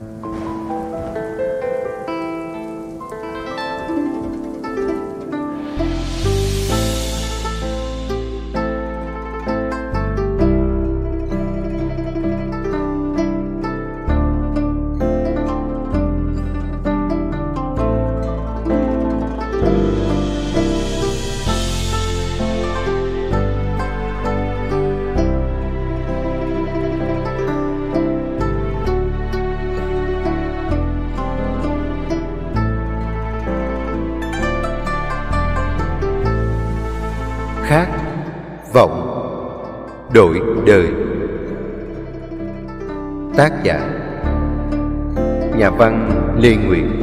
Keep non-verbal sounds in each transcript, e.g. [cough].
khát văn lê nguyện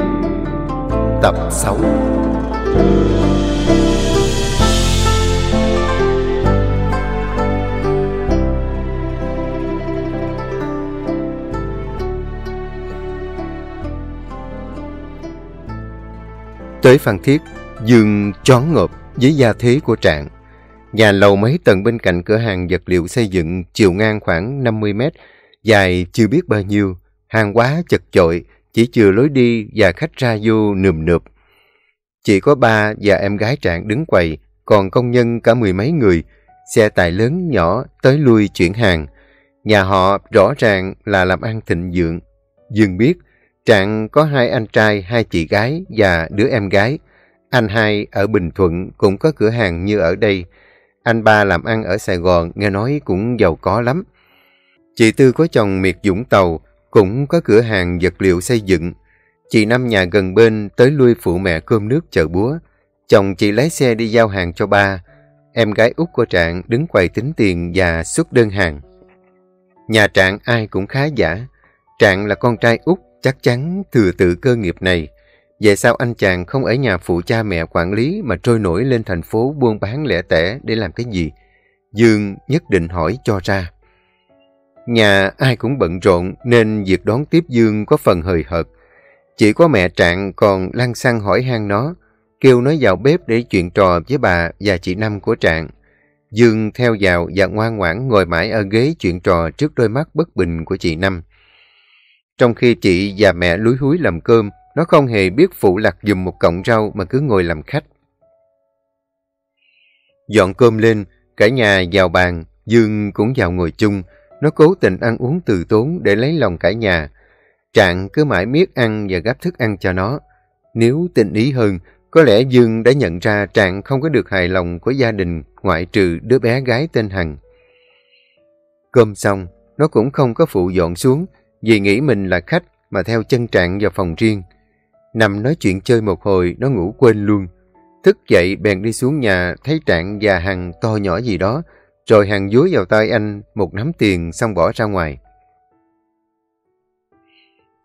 tập 6 Tới Phan Thiết, Dương chón ngợp với gia thế của Trạng. Nhà lầu mấy tầng bên cạnh cửa hàng vật liệu xây dựng chiều ngang khoảng 50 mét, dài chưa biết bao nhiêu, hàng quá chật chội, chỉ chừa lối đi và khách ra vô nườm nượp. Chỉ có ba và em gái Trạng đứng quầy, còn công nhân cả mười mấy người, xe tài lớn nhỏ tới lui chuyển hàng. Nhà họ rõ ràng là làm ăn thịnh vượng. Dương biết, Trạng có hai anh trai, hai chị gái và đứa em gái. Anh hai ở Bình Thuận cũng có cửa hàng như ở đây. Anh ba làm ăn ở Sài Gòn nghe nói cũng giàu có lắm. Chị Tư có chồng miệt Dũng Tàu, cũng có cửa hàng vật liệu xây dựng. Chị Năm nhà gần bên tới lui phụ mẹ cơm nước chợ búa. Chồng chị lái xe đi giao hàng cho ba. Em gái út của Trạng đứng quầy tính tiền và xuất đơn hàng. Nhà Trạng ai cũng khá giả. Trạng là con trai út, chắc chắn thừa tự cơ nghiệp này. Vậy sao anh chàng không ở nhà phụ cha mẹ quản lý mà trôi nổi lên thành phố buôn bán lẻ tẻ để làm cái gì? Dương nhất định hỏi cho ra. Nhà ai cũng bận rộn nên việc đón tiếp Dương có phần hời hợt. Chỉ có mẹ Trạng còn lăng xăng hỏi han nó, kêu nó vào bếp để chuyện trò với bà và chị Năm của Trạng. Dương theo vào và ngoan ngoãn ngồi mãi ở ghế chuyện trò trước đôi mắt bất bình của chị Năm. Trong khi chị và mẹ lúi húi làm cơm, nó không hề biết phụ lặt dùm một cọng rau mà cứ ngồi làm khách. Dọn cơm lên, cả nhà vào bàn, Dương cũng vào ngồi chung. Nó cố tình ăn uống từ tốn để lấy lòng cả nhà. Trạng cứ mãi miết ăn và gắp thức ăn cho nó. Nếu tình ý hơn, có lẽ Dương đã nhận ra Trạng không có được hài lòng của gia đình ngoại trừ đứa bé gái tên Hằng. Cơm xong, nó cũng không có phụ dọn xuống vì nghĩ mình là khách mà theo chân Trạng vào phòng riêng. Nằm nói chuyện chơi một hồi, nó ngủ quên luôn. Thức dậy bèn đi xuống nhà, thấy Trạng và Hằng to nhỏ gì đó, rồi hàng dúi vào tay anh một nắm tiền xong bỏ ra ngoài.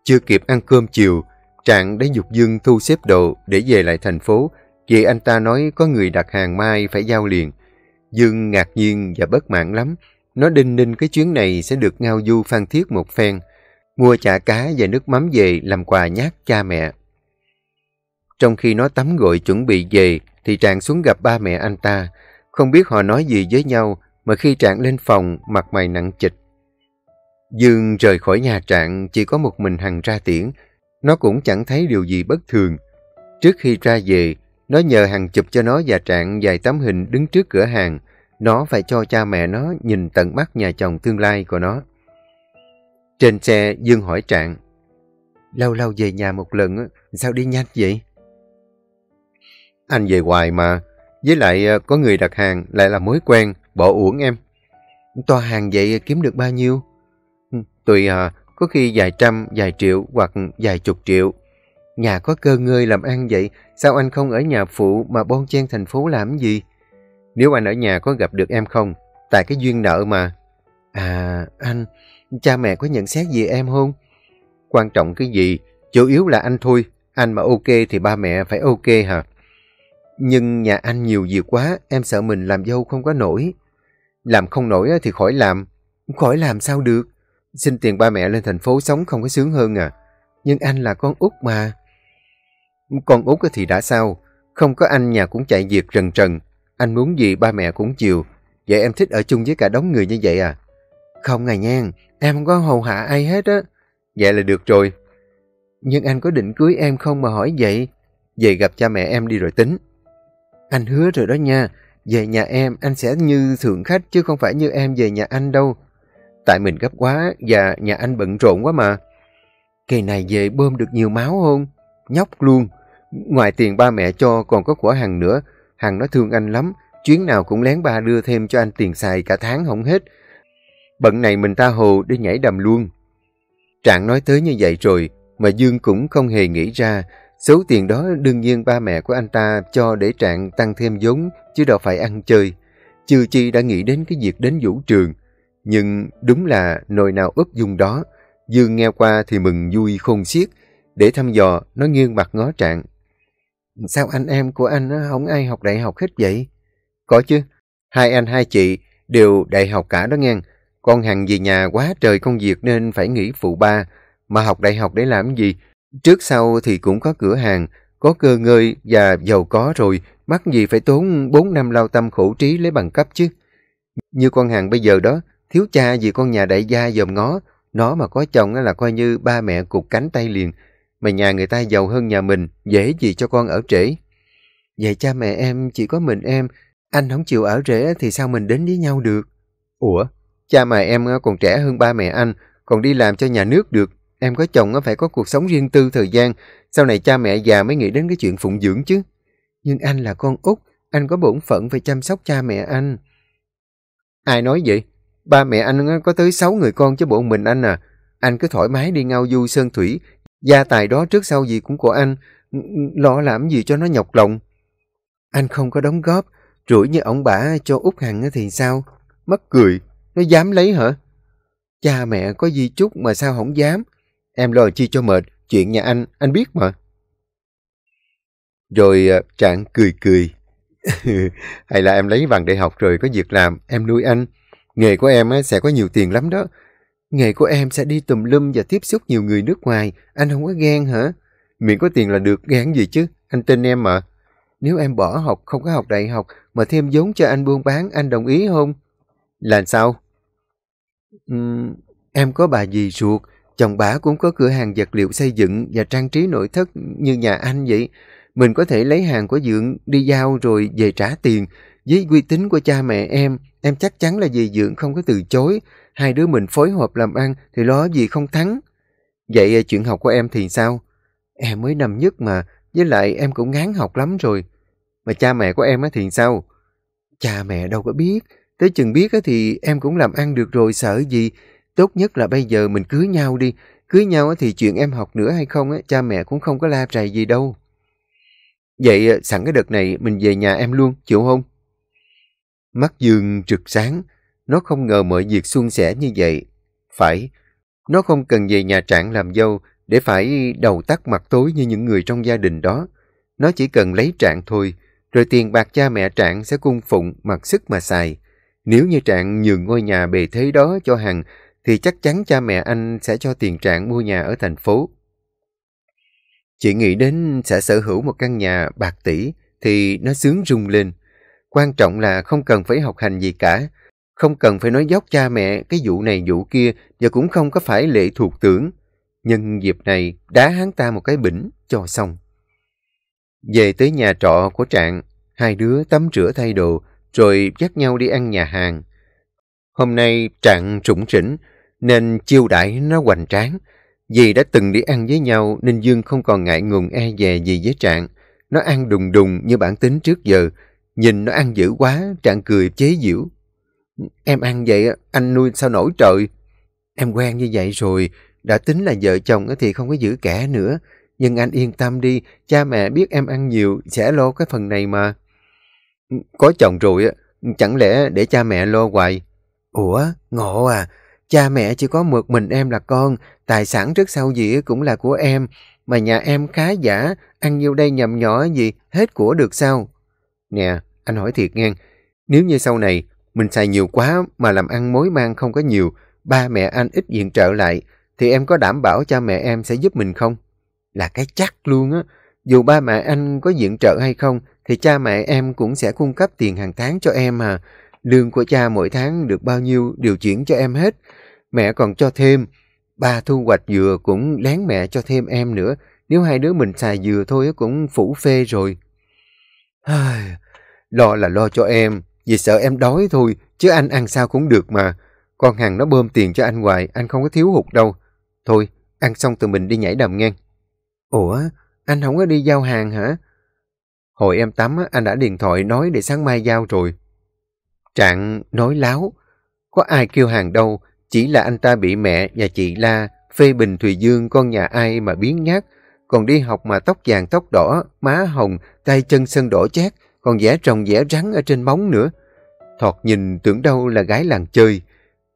Chưa kịp ăn cơm chiều, Trạng đã dục Dương thu xếp đồ để về lại thành phố, vì anh ta nói có người đặt hàng mai phải giao liền. Dương ngạc nhiên và bất mãn lắm, nó đinh ninh cái chuyến này sẽ được ngao du phan thiết một phen, mua chả cá và nước mắm về làm quà nhát cha mẹ. Trong khi nó tắm gội chuẩn bị về, thì Trạng xuống gặp ba mẹ anh ta. Không biết họ nói gì với nhau, mà khi Trạng lên phòng, mặt mày nặng chịch. Dương rời khỏi nhà Trạng, chỉ có một mình Hằng ra tiễn. Nó cũng chẳng thấy điều gì bất thường. Trước khi ra về, nó nhờ Hằng chụp cho nó và Trạng vài tấm hình đứng trước cửa hàng. Nó phải cho cha mẹ nó nhìn tận mắt nhà chồng tương lai của nó. Trên xe, Dương hỏi Trạng. Lâu lâu về nhà một lần, sao đi nhanh vậy? Anh về hoài mà. Với lại ờ, có người đặt hàng lại là mối quen, bỏ uổng em. Toa hàng vậy kiếm được bao nhiêu? Tùy à, có khi vài trăm, vài triệu hoặc vài chục triệu. Nhà có cơ ngơi làm ăn vậy, sao anh không ở nhà phụ mà bon chen thành phố làm gì? Nếu anh ở nhà có gặp được em không? Tại cái duyên nợ mà. À, anh, cha mẹ có nhận xét gì em không? Quan trọng cái gì? Chủ yếu là anh thôi. Anh mà ok thì ba mẹ phải ok hả? Nhưng nhà anh nhiều việc quá, em sợ mình làm dâu không có nổi. Làm không nổi thì khỏi làm. Khỏi làm sao được. Xin tiền ba mẹ lên thành phố sống không có sướng hơn à. Nhưng anh là con út mà. Con út thì đã sao? Không có anh nhà cũng chạy việc rần trần. Anh muốn gì ba mẹ cũng chiều. Vậy em thích ở chung với cả đống người như vậy à? Không ngài nhan, em không có hầu hạ ai hết á. Vậy là được rồi. Nhưng anh có định cưới em không mà hỏi vậy? Về gặp cha mẹ em đi rồi tính. Anh hứa rồi đó nha. Về nhà em, anh sẽ như thượng khách chứ không phải như em về nhà anh đâu. Tại mình gấp quá và nhà anh bận rộn quá mà. Kỳ này về bơm được nhiều máu không? Nhóc luôn. Ngoài tiền ba mẹ cho còn có của Hằng nữa. Hằng nó thương anh lắm. Chuyến nào cũng lén ba đưa thêm cho anh tiền xài cả tháng không hết. Bận này mình ta hồ để nhảy đầm luôn. Trạng nói tới như vậy rồi, mà Dương cũng không hề nghĩ ra. Số tiền đó đương nhiên ba mẹ của anh ta cho để Trạng tăng thêm vốn, chứ đâu phải ăn chơi. Chưa chi đã nghĩ đến cái việc đến vũ trường. Nhưng đúng là nồi nào úp dung đó. Dương nghe qua thì mừng vui khôn xiết. Để thăm dò, nó nghiêng mặt ngó Trạng. Sao anh em của anh không ai học đại học hết vậy? Có chứ. Hai anh hai chị đều đại học cả đó nghe. Con Hằng về nhà quá trời công việc nên phải nghỉ phụ ba. Mà học đại học để làm gì? Trước sau thì cũng có cửa hàng, có cơ ngơi và giàu có rồi. Mắc gì phải tốn 4 năm lao tâm khổ trí lấy bằng cấp chứ. Như con hàng bây giờ đó, thiếu cha vì con nhà đại gia dòm ngó. Nó mà có chồng là coi như ba mẹ cục cánh tay liền. Mà nhà người ta giàu hơn nhà mình, dễ gì cho con ở trễ. Vậy cha mẹ em chỉ có mình em, anh không chịu ở rễ thì sao mình đến với nhau được? Ủa, cha mẹ em còn trẻ hơn ba mẹ anh, còn đi làm cho nhà nước được. Em có chồng phải có cuộc sống riêng tư thời gian, sau này cha mẹ già mới nghĩ đến cái chuyện phụng dưỡng chứ. Nhưng anh là con út, anh có bổn phận phải chăm sóc cha mẹ anh. Ai nói vậy? Ba mẹ anh có tới sáu người con chứ bộ mình anh à. Anh cứ thoải mái đi ngao du sơn thủy, gia tài đó trước sau gì cũng của anh, lo làm gì cho nó nhọc lòng. Anh không có đóng góp, rủi như ông bà cho út Hằng thì sao? Mất cười, nó dám lấy hả? Cha mẹ có gì chút mà sao không dám? Em lo chi cho mệt, chuyện nhà anh, anh biết mà. Rồi ờ, Trạng cười cười. [laughs] Hay là em lấy bằng đại học rồi có việc làm, em nuôi anh. Nghề của em sẽ có nhiều tiền lắm đó. Nghề của em sẽ đi tùm lum và tiếp xúc nhiều người nước ngoài. Anh không có ghen hả? Miễn có tiền là được, ghen gì chứ? Anh tin em mà. Nếu em bỏ học, không có học đại học, mà thêm vốn cho anh buôn bán, anh đồng ý không? Là sao? Uhm, em có bà dì ruột, chồng bà cũng có cửa hàng vật liệu xây dựng và trang trí nội thất như nhà anh vậy. Mình có thể lấy hàng của Dượng đi giao rồi về trả tiền. Với uy tín của cha mẹ em, em chắc chắn là dì Dượng không có từ chối. Hai đứa mình phối hợp làm ăn thì lo gì không thắng. Vậy à, chuyện học của em thì sao? Em mới năm nhất mà, với lại em cũng ngán học lắm rồi. Mà cha mẹ của em thì sao? Cha mẹ đâu có biết. Tới chừng biết thì em cũng làm ăn được rồi sợ gì. Tốt nhất là bây giờ mình cưới nhau đi. Cưới nhau thì chuyện em học nữa hay không, cha mẹ cũng không có la rầy gì đâu. Vậy ờ, sẵn cái đợt này mình về nhà em luôn, chịu không? Mắt Dương trực sáng, nó không ngờ mọi việc suôn sẻ như vậy. Phải, nó không cần về nhà trạng làm dâu để phải đầu tắt mặt tối như những người trong gia đình đó. Nó chỉ cần lấy trạng thôi, rồi tiền bạc cha mẹ trạng sẽ cung phụng mặc sức mà xài. Nếu như trạng nhường ngôi nhà bề thế đó cho Hằng, thì chắc chắn cha mẹ anh sẽ cho tiền trạng mua nhà ở thành phố. Chị nghĩ đến sẽ sở hữu một căn nhà bạc tỷ thì nó sướng rung lên. Quan trọng là không cần phải học hành gì cả, không cần phải nói dốc cha mẹ cái vụ này vụ kia và cũng không có phải lệ thuộc tưởng. Nhân dịp này đá hắn ta một cái bỉnh cho xong. Về tới nhà trọ của Trạng, hai đứa tắm rửa thay đồ rồi dắt nhau đi ăn nhà hàng. Hôm nay Trạng trũng trĩnh nên chiêu đãi nó hoành tráng. Vì đã từng đi ăn với nhau nên Dương không còn ngại ngùng e dè gì với Trạng. Nó ăn đùng đùng như bản tính trước giờ. Nhìn nó ăn dữ quá, Trạng cười chế giễu. Em ăn vậy, anh nuôi sao nổi trời. Em quen như vậy rồi, đã tính là vợ chồng thì không có giữ kẻ nữa. Nhưng anh yên tâm đi, cha mẹ biết em ăn nhiều sẽ lo cái phần này mà. Có chồng rồi, chẳng lẽ để cha mẹ lo hoài? Ủa, ngộ à, cha mẹ chỉ có một mình em là con, tài sản trước sau gì cũng là của em. Mà nhà em khá giả, ăn nhiêu đây nhầm nhỏ gì, hết của được sao? Nè, anh hỏi thiệt nghe, nếu như sau này mình xài nhiều quá mà làm ăn mối mang không có nhiều, ba mẹ anh ít diện trợ lại, thì em có đảm bảo cha mẹ em sẽ giúp mình không? Là cái chắc luôn á. Dù ba mẹ anh có diện trợ hay không, thì cha mẹ em cũng sẽ cung cấp tiền hàng tháng cho em à. Lương của cha mỗi tháng được bao nhiêu điều chuyển cho em hết. Mẹ còn cho thêm. ba thu hoạch dừa cũng lén mẹ cho thêm em nữa. Nếu hai đứa mình xài dừa thôi cũng phủ phê rồi. lo là lo cho em, vì sợ em đói thôi, chứ anh ăn sao cũng được mà. Con hàng nó bơm tiền cho anh hoài, anh không có thiếu hụt đâu. Thôi, ăn xong tụi mình đi nhảy đầm ngang. Ủa, anh không có đi giao hàng hả? Hồi em tắm, anh đã điện thoại nói để sáng mai giao rồi. Trạng nói láo. Có ai kêu hàng đâu, chỉ là anh ta bị mẹ và chị La phê bình Thùy Dương con nhà ai mà biến nhát, còn đi học mà tóc vàng tóc đỏ, má hồng, tay chân sân đỏ chát, còn vẽ trồng vẽ rắn ở trên móng nữa. Thọt nhìn tưởng đâu là gái làng chơi,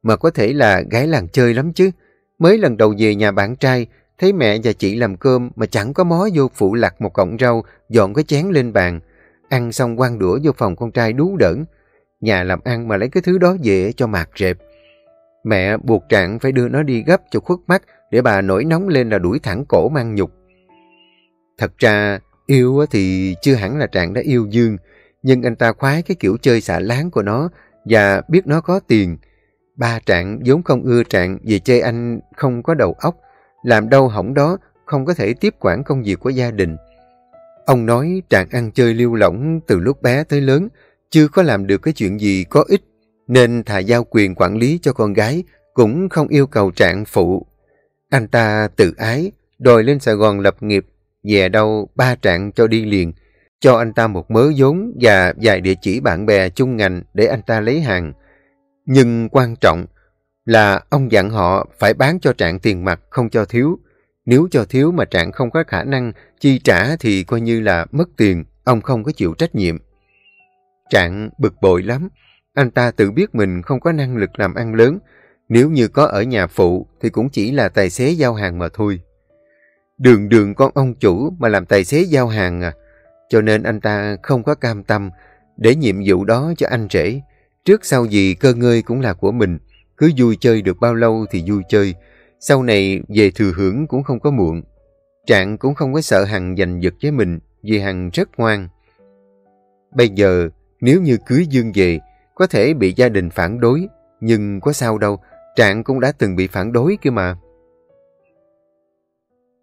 mà có thể là gái làng chơi lắm chứ. Mới lần đầu về nhà bạn trai, thấy mẹ và chị làm cơm mà chẳng có mó vô phụ lặt một cọng rau, dọn cái chén lên bàn. Ăn xong quăng đũa vô phòng con trai đú đỡn. Nhà làm ăn mà lấy cái thứ đó về cho mạt rệp. Mẹ buộc Trạng phải đưa nó đi gấp cho khuất mắt để bà nổi nóng lên là đuổi thẳng cổ mang nhục. Thật ra, yêu thì chưa hẳn là Trạng đã yêu Dương, nhưng anh ta khoái cái kiểu chơi xả láng của nó và biết nó có tiền. Ba Trạng vốn không ưa Trạng vì chơi anh không có đầu óc, làm đâu hỏng đó, không có thể tiếp quản công việc của gia đình. Ông nói Trạng ăn chơi lưu lỏng từ lúc bé tới lớn, chưa có làm được cái chuyện gì có ích, nên thà giao quyền quản lý cho con gái, cũng không yêu cầu Trạng phụ. Anh ta tự ái, đòi lên Sài Gòn lập nghiệp, về đâu ba Trạng cho đi liền, cho anh ta một mớ vốn và vài địa chỉ bạn bè chung ngành để anh ta lấy hàng. Nhưng quan trọng là ông dặn họ phải bán cho Trạng tiền mặt không cho thiếu. Nếu cho thiếu mà Trạng không có khả năng chi trả thì coi như là mất tiền, ông không có chịu trách nhiệm. Trạng bực bội lắm, anh ta tự biết mình không có năng lực làm ăn lớn, nếu như có ở nhà phụ thì cũng chỉ là tài xế giao hàng mà thôi. Đường đường con ông chủ mà làm tài xế giao hàng à, cho nên anh ta không có cam tâm để nhiệm vụ đó cho anh rể. Trước sau gì cơ ngơi cũng là của mình, cứ vui chơi được bao lâu thì vui chơi, sau này về thừa hưởng cũng không có muộn. Trạng cũng không có sợ Hằng giành giật với mình vì Hằng rất ngoan. Bây giờ, nếu như cưới Dương về, có thể bị gia đình phản đối, nhưng có sao đâu, Trạng cũng đã từng bị phản đối kia mà.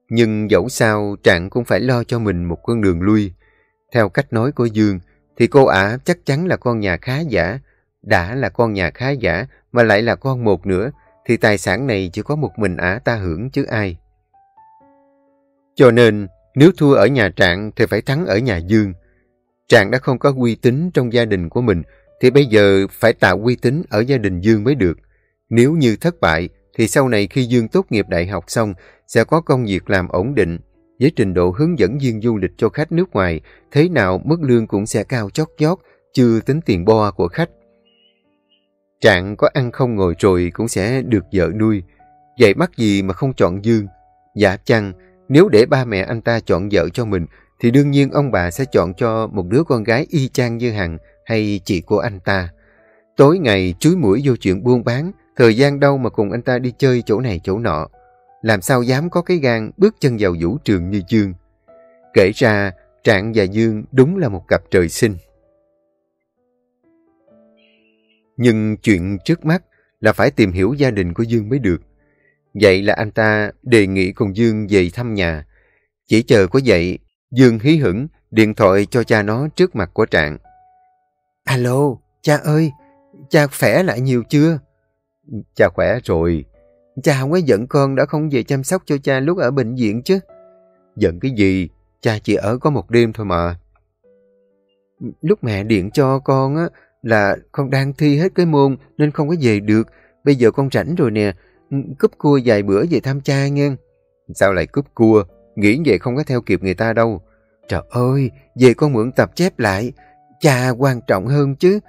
Nhưng dẫu sao, Trạng cũng phải lo cho mình một con đường lui. Theo cách nói của Dương, thì cô ả chắc chắn là con nhà khá giả. Đã là con nhà khá giả, mà lại là con một nữa, thì tài sản này chỉ có một mình ả ta hưởng chứ ai. Cho nên, nếu thua ở nhà Trạng thì phải thắng ở nhà Dương. Trạng đã không có uy tín trong gia đình của mình, thì bây giờ phải tạo uy tín ở gia đình Dương mới được. Nếu như thất bại, thì sau này khi Dương tốt nghiệp đại học xong, sẽ có công việc làm ổn định. Với trình độ hướng dẫn viên du lịch cho khách nước ngoài, thế nào mức lương cũng sẽ cao chót vót, chưa tính tiền bo của khách. Trạng có ăn không ngồi rồi cũng sẽ được vợ nuôi. Vậy mắc gì mà không chọn Dương? Dạ chăng, nếu để ba mẹ anh ta chọn vợ cho mình, thì đương nhiên ông bà sẽ chọn cho một đứa con gái y chang như Hằng hay chị của anh ta. Tối ngày chúi mũi vô chuyện buôn bán, thời gian đâu mà cùng anh ta đi chơi chỗ này chỗ nọ. Làm sao dám có cái gan bước chân vào vũ trường như Dương. Kể ra, Trạng và Dương đúng là một cặp trời sinh. Nhưng chuyện trước mắt là phải tìm hiểu gia đình của Dương mới được. Vậy là anh ta đề nghị cùng Dương về thăm nhà. Chỉ chờ có vậy, Dương hí hửng điện thoại cho cha nó trước mặt của Trạng. Alo, cha ơi, cha khỏe lại nhiều chưa? Cha khỏe rồi. Cha không có giận con đã không về chăm sóc cho cha lúc ở bệnh viện chứ. Giận cái gì? Cha chỉ ở có một đêm thôi mà. Lúc mẹ điện cho con á, là con đang thi hết cái môn nên không có về được. Bây giờ con rảnh rồi nè, cúp cua vài bữa về thăm cha nghe. Sao lại cúp cua? Nghĩ vậy không có theo kịp người ta đâu. Trời ơi, về con mượn tập chép lại. Cha quan trọng hơn chứ.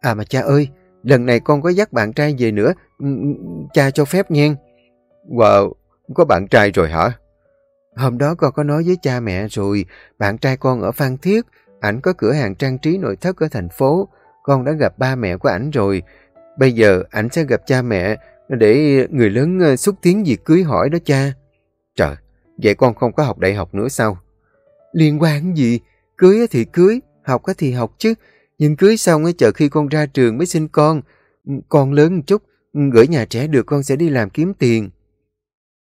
À mà cha ơi, lần này con có dắt bạn trai về nữa, ừ, ừ, cha cho phép nha. Wow, có bạn trai rồi hả? Hôm đó con có nói với cha mẹ rồi, bạn trai con ở Phan Thiết, ảnh có cửa hàng trang trí nội thất ở thành phố. Con đã gặp ba mẹ của ảnh rồi. Bây giờ ảnh sẽ gặp cha mẹ để người lớn ờ, xúc tiến việc cưới hỏi đó cha. Trời, vậy con không có học đại học nữa sao? Liên quan gì? Cưới thì cưới, học thì học chứ. Nhưng cưới xong chờ khi con ra trường mới sinh con. Con lớn một chút, gửi nhà trẻ được con sẽ đi làm kiếm tiền.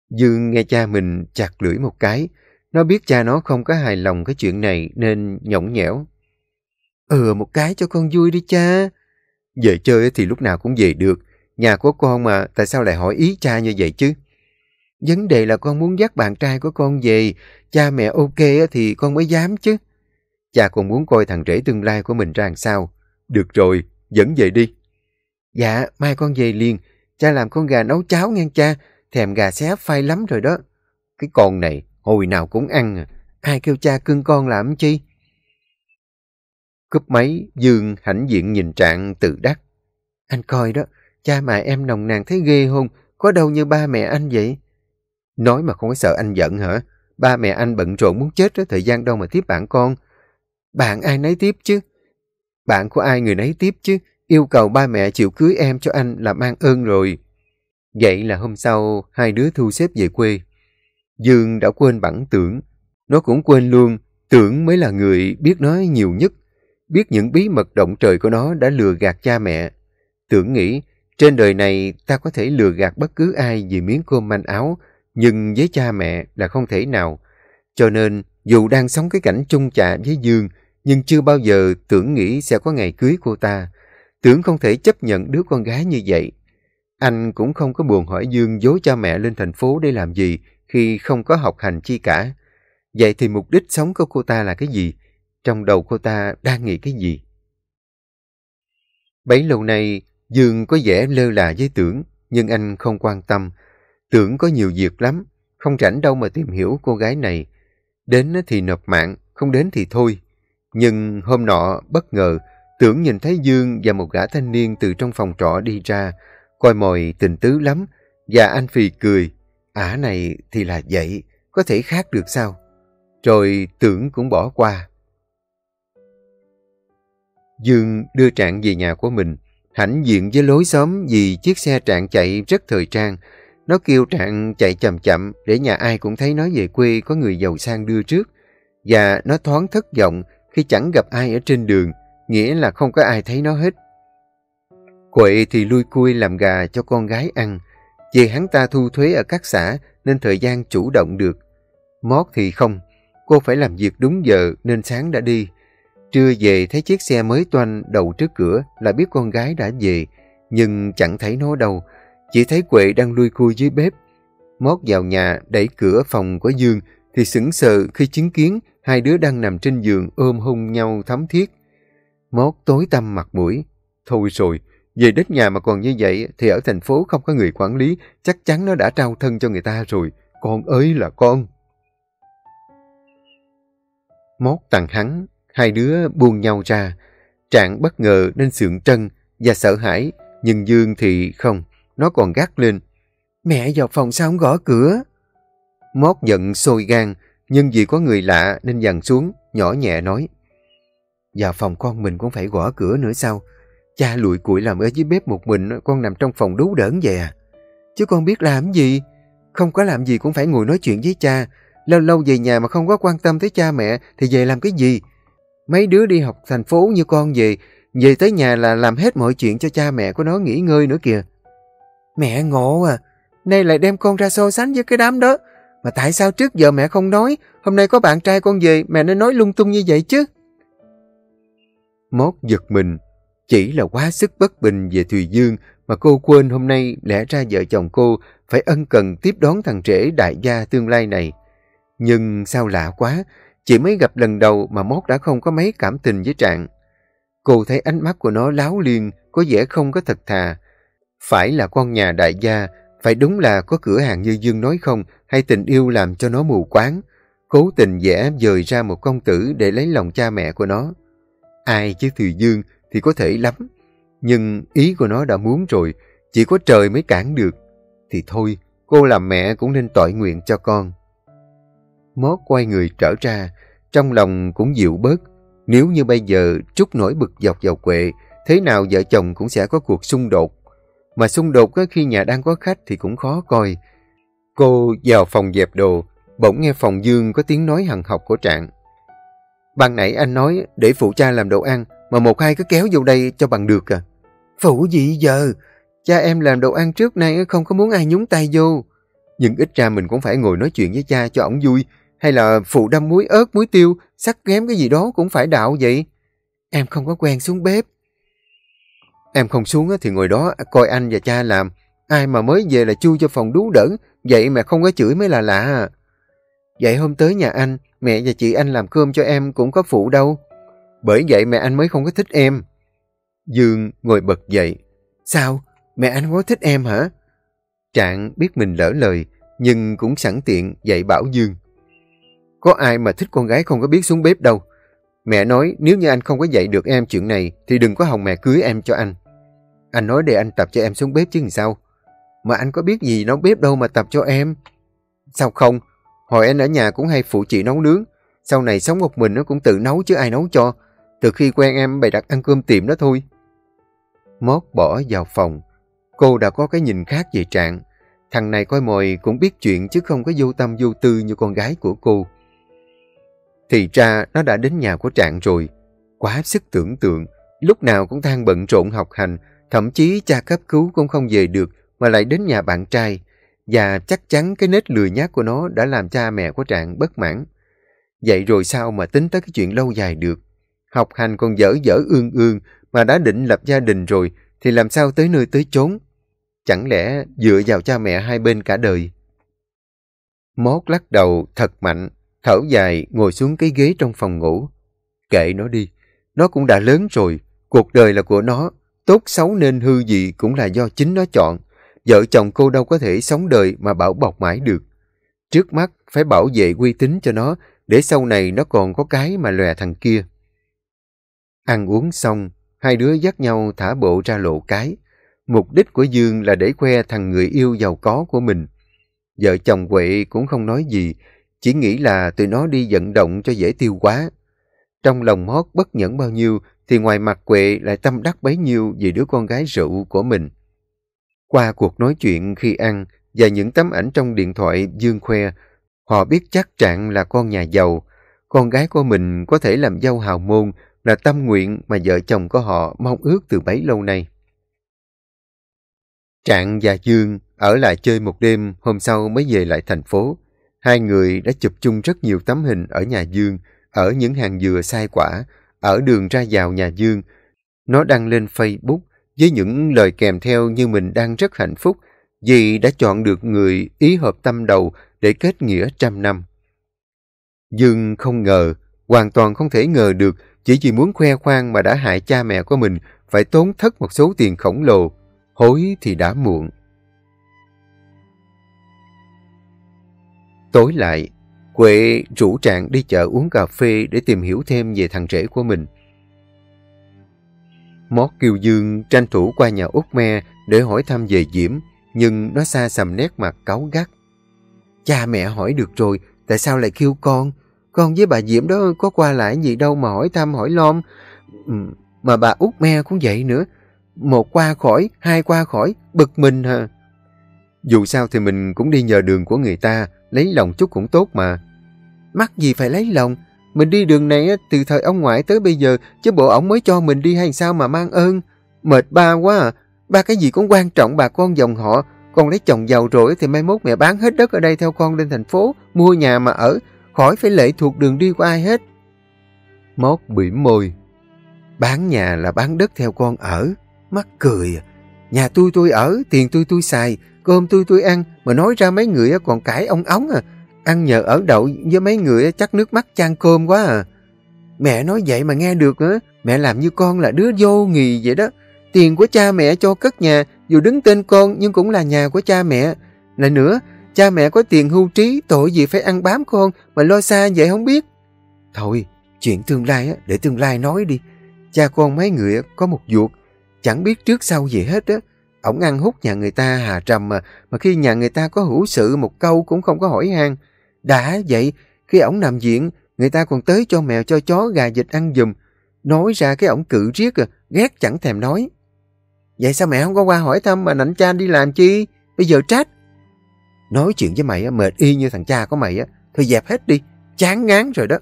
Dương nghe cha mình chặt lưỡi một cái. Nó biết cha nó không có hài lòng cái chuyện này nên nhõng nhẽo. Ừ, một cái cho con vui đi cha. Về chơi thì lúc nào cũng về được. Nhà của con mà, tại sao lại hỏi ý cha như vậy chứ? Vấn đề là con muốn dắt bạn trai của con về. Cha mẹ ok thì con mới dám chứ. Cha còn muốn coi thằng rể tương lai của mình ra làm sao. Được rồi, dẫn về đi. Dạ, mai con về liền. Cha làm con gà nấu cháo ngang cha. Thèm gà xé phai lắm rồi đó. Cái con này, hồi nào cũng ăn à. Ai kêu cha cưng con làm chi? Cúp máy, Dương hãnh diện nhìn Trạng tự đắc. Anh coi đó, cha mẹ em nồng nàn thấy ghê không? Có đâu như ba mẹ anh vậy? Nói mà không có sợ anh giận hả? Ba mẹ anh bận rộn muốn chết đó, thời gian đâu mà tiếp bạn con. Bạn ai nấy tiếp chứ? Bạn của ai người nấy tiếp chứ? Yêu cầu ba mẹ chịu cưới em cho anh là mang ơn rồi. Vậy là hôm sau, hai đứa thu xếp về quê. Dương đã quên bản tưởng. Nó cũng quên luôn, tưởng mới là người biết nói nhiều nhất. Biết những bí mật động trời của nó đã lừa gạt cha mẹ. Tưởng nghĩ, trên đời này ta có thể lừa gạt bất cứ ai vì miếng cơm manh áo, nhưng với cha mẹ là không thể nào. Cho nên, dù đang sống cái cảnh chung chạ với Dương, nhưng chưa bao giờ tưởng nghĩ sẽ có ngày cưới cô ta. Tưởng không thể chấp nhận đứa con gái như vậy. Anh cũng không có buồn hỏi Dương dối cha mẹ lên thành phố để làm gì khi không có học hành chi cả. Vậy thì mục đích sống của cô ta là cái gì? Trong đầu cô ta đang nghĩ cái gì? Bấy lâu nay, Dương có vẻ lơ là với tưởng, nhưng anh không quan tâm. Tưởng có nhiều việc lắm, không rảnh đâu mà tìm hiểu cô gái này. Đến thì nộp mạng, không đến thì thôi. Nhưng hôm nọ, bất ngờ, tưởng nhìn thấy Dương và một gã thanh niên từ trong phòng trọ đi ra, coi mồi tình tứ lắm, và anh phì cười. Ả này thì là vậy, có thể khác được sao? Rồi tưởng cũng bỏ qua. Dương đưa Trạng về nhà của mình, hãnh diện với lối xóm vì chiếc xe Trạng chạy rất thời trang. Nó kêu Trạng chạy chậm chậm để nhà ai cũng thấy nó về quê có người giàu sang đưa trước. Và nó thoáng thất vọng khi chẳng gặp ai ở trên đường, nghĩa là không có ai thấy nó hết. Quệ thì lui cui làm gà cho con gái ăn. Vì hắn ta thu thuế ở các xã nên thời gian chủ động được. Mót thì không, cô phải làm việc đúng giờ nên sáng đã đi. Trưa về thấy chiếc xe mới toanh đầu trước cửa là biết con gái đã về, nhưng chẳng thấy nó đâu. Chỉ thấy Quệ đang lui cui dưới bếp. Mót vào nhà đẩy cửa phòng của Dương thì sững sờ khi chứng kiến hai đứa đang nằm trên giường ôm hôn nhau thấm thiết. Mót tối tăm mặt mũi. Thôi rồi, về đất nhà mà còn như vậy thì ở thành phố không có người quản lý, chắc chắn nó đã trao thân cho người ta rồi. Con ơi là con. Mót tặng hắn, hai đứa buông nhau ra. Trạng bất ngờ nên sượng trân và sợ hãi, nhưng Dương thì không, nó còn gắt lên. Mẹ vào phòng sao không gõ cửa? Mót giận sôi gan, nhưng vì có người lạ nên dằn xuống, nhỏ nhẹ nói. Vào phòng con mình cũng phải gõ cửa nữa sao? Cha lụi cuội làm ở dưới bếp một mình, con nằm trong phòng đú đỡn vậy à? Chứ con biết làm gì? Không có làm gì cũng phải ngồi nói chuyện với cha. Lâu lâu về nhà mà không có quan tâm tới cha mẹ thì về làm cái gì? Mấy đứa đi học thành phố như con về, về tới nhà là làm hết mọi chuyện cho cha mẹ của nó nghỉ ngơi nữa kìa. Mẹ ngộ à, nay lại đem con ra so sánh với cái đám đó. Mà tại sao trước giờ mẹ không nói, hôm nay có bạn trai con về, mẹ nên nói lung tung như vậy chứ? Mót giật mình, chỉ là quá sức bất bình về Thùy Dương mà cô quên hôm nay lẽ ra vợ chồng cô phải ân cần tiếp đón thằng trẻ đại gia tương lai này. Nhưng sao lạ quá, chỉ mới gặp lần đầu mà Mót đã không có mấy cảm tình với Trạng. Cô thấy ánh mắt của nó láo liên, có vẻ không có thật thà. Phải là con nhà đại gia, phải đúng là có cửa hàng như Dương nói không, hay tình yêu làm cho nó mù quáng, cố tình vẽ dời ra một công tử để lấy lòng cha mẹ của nó. Ai chứ Thùy Dương thì có thể lắm, nhưng ý của nó đã muốn rồi, chỉ có trời mới cản được. Thì thôi, cô làm mẹ cũng nên tội nguyện cho con. Mót quay người trở ra, trong lòng cũng dịu bớt. Nếu như bây giờ trút nổi bực dọc vào quệ, thế nào vợ chồng cũng sẽ có cuộc xung đột. Mà xung đột khi nhà đang có khách thì cũng khó coi. Cô vào phòng dẹp đồ, bỗng nghe phòng Dương có tiếng nói hằng học của Trạng. Ban nãy anh nói để phụ cha làm đồ ăn, mà một hai cứ kéo vô đây cho bằng được à. Phụ gì giờ? Cha em làm đồ ăn trước nay không có muốn ai nhúng tay vô. Nhưng ít ra mình cũng phải ngồi nói chuyện với cha cho ổng vui. Hay là phụ đâm muối ớt, muối tiêu, sắc ghém cái gì đó cũng phải đạo vậy. Em không có quen xuống bếp. Em không xuống thì ngồi đó coi anh và cha làm. Ai mà mới về là chui cho phòng đú đỡ, vậy mà không có chửi mới là lạ. Vậy hôm tới nhà anh, mẹ và chị anh làm cơm cho em cũng có phụ đâu. Bởi vậy mẹ anh mới không có thích em. Dương ngồi bật dậy. Sao? Mẹ anh có thích em hả? Trạng biết mình lỡ lời, nhưng cũng sẵn tiện dạy bảo Dương. Có ai mà thích con gái không có biết xuống bếp đâu. Mẹ nói nếu như anh không có dạy được em chuyện này thì đừng có hòng mẹ cưới em cho anh. Anh nói để anh tập cho em xuống bếp chứ làm sao. Mà anh có biết gì nấu bếp đâu mà tập cho em. Sao không? Hồi anh ở nhà cũng hay phụ chị nấu nướng. Sau này sống một mình nó cũng tự nấu chứ ai nấu cho. Từ khi quen em, bày đặt ăn cơm tiệm đó thôi. Mót bỏ vào phòng. Cô đã có cái nhìn khác về Trạng. Thằng này coi mồi cũng biết chuyện chứ không có vô tâm vô tư như con gái của cô. Thì ra nó đã đến nhà của Trạng rồi. Quá sức tưởng tượng. Lúc nào cũng than bận rộn học hành. Thậm chí cha cấp cứu cũng không về được mà lại đến nhà bạn trai. Và chắc chắn cái nết lười nhát của nó đã làm cha mẹ của Trạng bất mãn. Vậy rồi sao mà tính tới cái chuyện lâu dài được? Học hành còn dở dở ương ương mà đã định lập gia đình rồi thì làm sao tới nơi tới chốn? Chẳng lẽ dựa vào cha mẹ hai bên cả đời? Mót lắc đầu thật mạnh, thở dài ngồi xuống cái ghế trong phòng ngủ. Kệ nó đi, nó cũng đã lớn rồi, cuộc đời là của nó, tốt xấu nên hư gì cũng là do chính nó chọn. Vợ chồng cô đâu có thể sống đời mà bảo bọc mãi được. Trước mắt phải bảo vệ uy tín cho nó để sau này nó còn có cái mà lòe thằng kia. Ăn uống xong, hai đứa dắt nhau thả bộ ra lộ cái. Mục đích của Dương là để khoe thằng người yêu giàu có của mình. Vợ chồng Huệ cũng không nói gì, chỉ nghĩ là tụi nó đi vận động cho dễ tiêu quá. Trong lòng mót bất nhẫn bao nhiêu, thì ngoài mặt quệ lại tâm đắc bấy nhiêu vì đứa con gái rượu của mình. Qua cuộc nói chuyện khi ăn và những tấm ảnh trong điện thoại Dương khoe, họ biết chắc Trạng là con nhà giàu. Con gái của mình có thể làm dâu hào môn là tâm nguyện mà vợ chồng của họ mong ước từ bấy lâu nay. Trạng và Dương ở lại chơi một đêm, hôm sau mới về lại thành phố. Hai người đã chụp chung rất nhiều tấm hình ở nhà Dương, ở những hàng dừa sai quả, ở đường ra vào nhà Dương. Nó đăng lên Facebook với những lời kèm theo như mình đang rất hạnh phúc vì đã chọn được người ý hợp tâm đầu để kết nghĩa trăm năm. Dương không ngờ, hoàn toàn không thể ngờ được chỉ vì muốn khoe khoang mà đã hại cha mẹ của mình phải tốn thất một số tiền khổng lồ. Hối thì đã muộn. Tối lại, Quệ rủ Trạng đi chợ uống cà phê để tìm hiểu thêm về thằng rể của mình. Mót Kiều Dương tranh thủ qua nhà út me để hỏi thăm về Diễm, nhưng nó xa xầm nét mặt cáu gắt. Cha mẹ hỏi được rồi, tại sao lại kêu con? Con với bà Diễm đó có qua lại gì đâu mà hỏi thăm hỏi lom. Ừ, mà bà út me cũng vậy nữa. Một qua khỏi, hai qua khỏi, bực mình hả? Dù sao thì mình cũng đi nhờ đường của người ta, lấy lòng chút cũng tốt mà. Mắc gì phải lấy lòng? Mình đi đường này từ thời ông ngoại tới bây giờ, chứ bộ ổng mới cho mình đi hay sao mà mang ơn. Mệt ba quá à. Ba cái gì cũng quan trọng bà con dòng họ. Con lấy chồng giàu rồi thì mai mốt mẹ bán hết đất ở đây theo con lên thành phố, mua nhà mà ở, khỏi phải lệ thuộc đường đi của ai hết. Mốt bỉm môi. Bán nhà là bán đất theo con ở. Mắc cười à. Nhà tôi tôi ở, tiền tôi tôi xài, cơm tôi tôi ăn, mà nói ra mấy người còn cãi ông ống à. Ăn nhờ ở đậu với mấy người chắc nước mắt chan cơm quá à. Mẹ nói vậy mà nghe được á, mẹ làm như con là đứa vô nghì vậy đó. Tiền của cha mẹ cho cất nhà, dù đứng tên con nhưng cũng là nhà của cha mẹ. Lại nữa, cha mẹ có tiền hưu trí, tội gì phải ăn bám con mà lo xa vậy không biết. Thôi, chuyện tương lai á, để tương lai nói đi. Cha con mấy người có một ruột, chẳng biết trước sau gì hết á. Ổng ăn hút nhà người ta hà trầm mà, mà khi nhà người ta có hữu sự một câu cũng không có hỏi han. Đã vậy, khi ổng nằm viện, người ta còn tới cho mèo cho chó gà vịt ăn dùm. Nói ra cái ổng cự riết à, ghét chẳng thèm nói. Vậy sao mẹ không có qua hỏi thăm mà nạnh cha đi làm chi? Bây giờ trách. Nói chuyện với mày á, mệt y như thằng cha của mày á. Thôi dẹp hết đi, chán ngán rồi đó.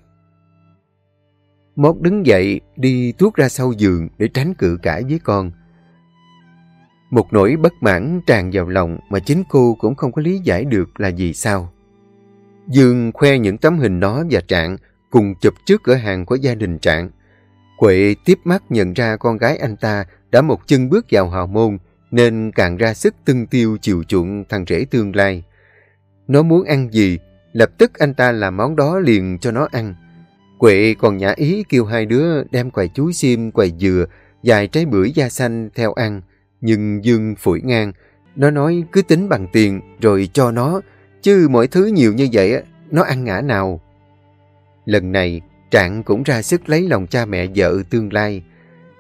Mốt đứng dậy, đi tuốt ra sau giường để tránh cự cãi với con. Một nỗi bất mãn tràn vào lòng mà chính cô cũng không có lý giải được là gì sao. Dương khoe những tấm hình nó và Trạng cùng chụp trước cửa hàng của gia đình Trạng. Quệ tiếp mắt nhận ra con gái anh ta đã một chân bước vào hào môn nên càng ra sức tưng tiêu chiều chuộng thằng rể tương lai. Nó muốn ăn gì, lập tức anh ta làm món đó liền cho nó ăn. Quệ còn nhã ý kêu hai đứa đem quầy chuối xiêm, quầy dừa, dài trái bưởi da xanh theo ăn. Nhưng Dương phủi ngang, nó nói cứ tính bằng tiền rồi cho nó, chứ mọi thứ nhiều như vậy nó ăn ngã nào. Lần này, Trạng cũng ra sức lấy lòng cha mẹ vợ tương lai.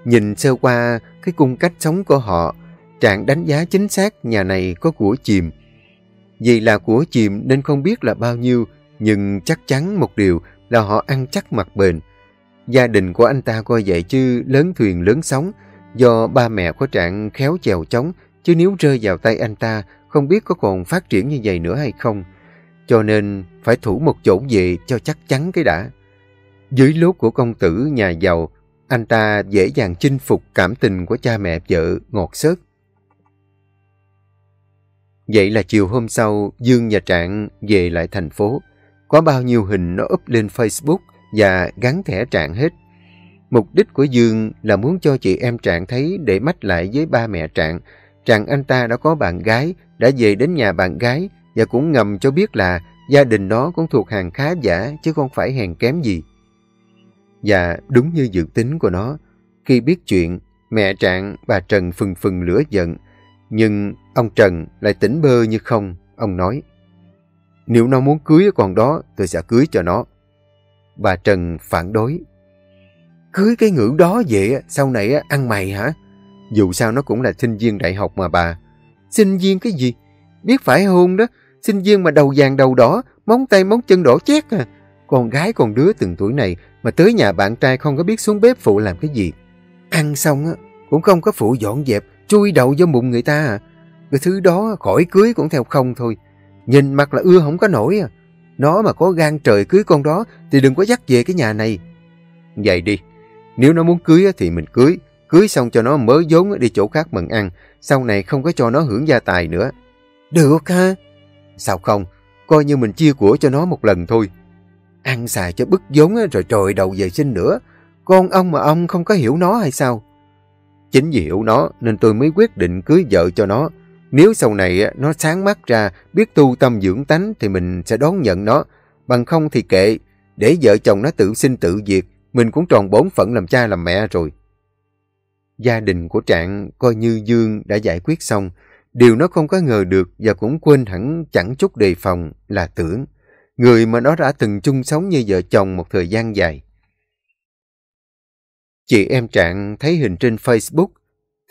Nhìn sơ qua cái cung cách sống của họ, Trạng đánh giá chính xác nhà này có của chìm. Vì là của chìm nên không biết là bao nhiêu, nhưng chắc chắn một điều là họ ăn chắc mặt bền. Gia đình của anh ta coi vậy chứ lớn thuyền lớn sóng, do ba mẹ của Trạng khéo chèo chống, chứ nếu rơi vào tay anh ta, không biết có còn phát triển như vậy nữa hay không. Cho nên phải thủ một chỗ về cho chắc chắn cái đã. Dưới lốt của công tử nhà giàu, anh ta dễ dàng chinh phục cảm tình của cha mẹ vợ ngọt xớt. Vậy là chiều hôm sau, Dương và Trạng về lại thành phố. Có bao nhiêu hình nó up lên Facebook và gắn thẻ Trạng hết. Mục đích của Dương là muốn cho chị em Trạng thấy để mách lại với ba mẹ Trạng rằng anh ta đã có bạn gái, đã về đến nhà bạn gái và cũng ngầm cho biết là gia đình nó cũng thuộc hàng khá giả chứ không phải hèn kém gì. Và đúng như dự tính của nó, khi biết chuyện, mẹ Trạng bà Trần phừng phừng lửa giận, nhưng ông Trần lại tỉnh bơ như không, ông nói Nếu nó muốn cưới còn đó, tôi sẽ cưới cho nó. Bà Trần phản đối. Cưới cái ngữ đó vậy, sau này ăn mày hả? Dù sao nó cũng là sinh viên đại học mà bà. Sinh viên cái gì? Biết phải hôn đó, sinh viên mà đầu vàng đầu đỏ, móng tay móng chân đỏ chét à. Con gái con đứa từng tuổi này mà tới nhà bạn trai không có biết xuống bếp phụ làm cái gì. Ăn xong á, cũng không có phụ dọn dẹp, chui đầu vô bụng người ta à. Cái thứ đó khỏi cưới cũng theo không thôi. Nhìn mặt là ưa không có nổi à. Nó mà có gan trời cưới con đó thì đừng có dắt về cái nhà này. Vậy đi, nếu nó muốn cưới thì mình cưới. Cưới xong cho nó mớ vốn đi chỗ khác mừng ăn. Sau này không có cho nó hưởng gia tài nữa. Được ha? Sao không? Coi như mình chia của cho nó một lần thôi. Ăn xài cho bức vốn rồi trồi đầu về sinh nữa. Con ông mà ông không có hiểu nó hay sao? Chính vì hiểu nó nên tôi mới quyết định cưới vợ cho nó. Nếu sau này nó sáng mắt ra, biết tu tâm dưỡng tánh thì mình sẽ đón nhận nó. Bằng không thì kệ, để vợ chồng nó tự sinh tự diệt, mình cũng tròn bổn phận làm cha làm mẹ rồi. Gia đình của Trạng coi như Dương đã giải quyết xong. Điều nó không có ngờ được và cũng quên hẳn chẳng chút đề phòng là tưởng. Người mà nó đã từng chung sống như vợ chồng một thời gian dài. Chị em Trạng thấy hình trên Facebook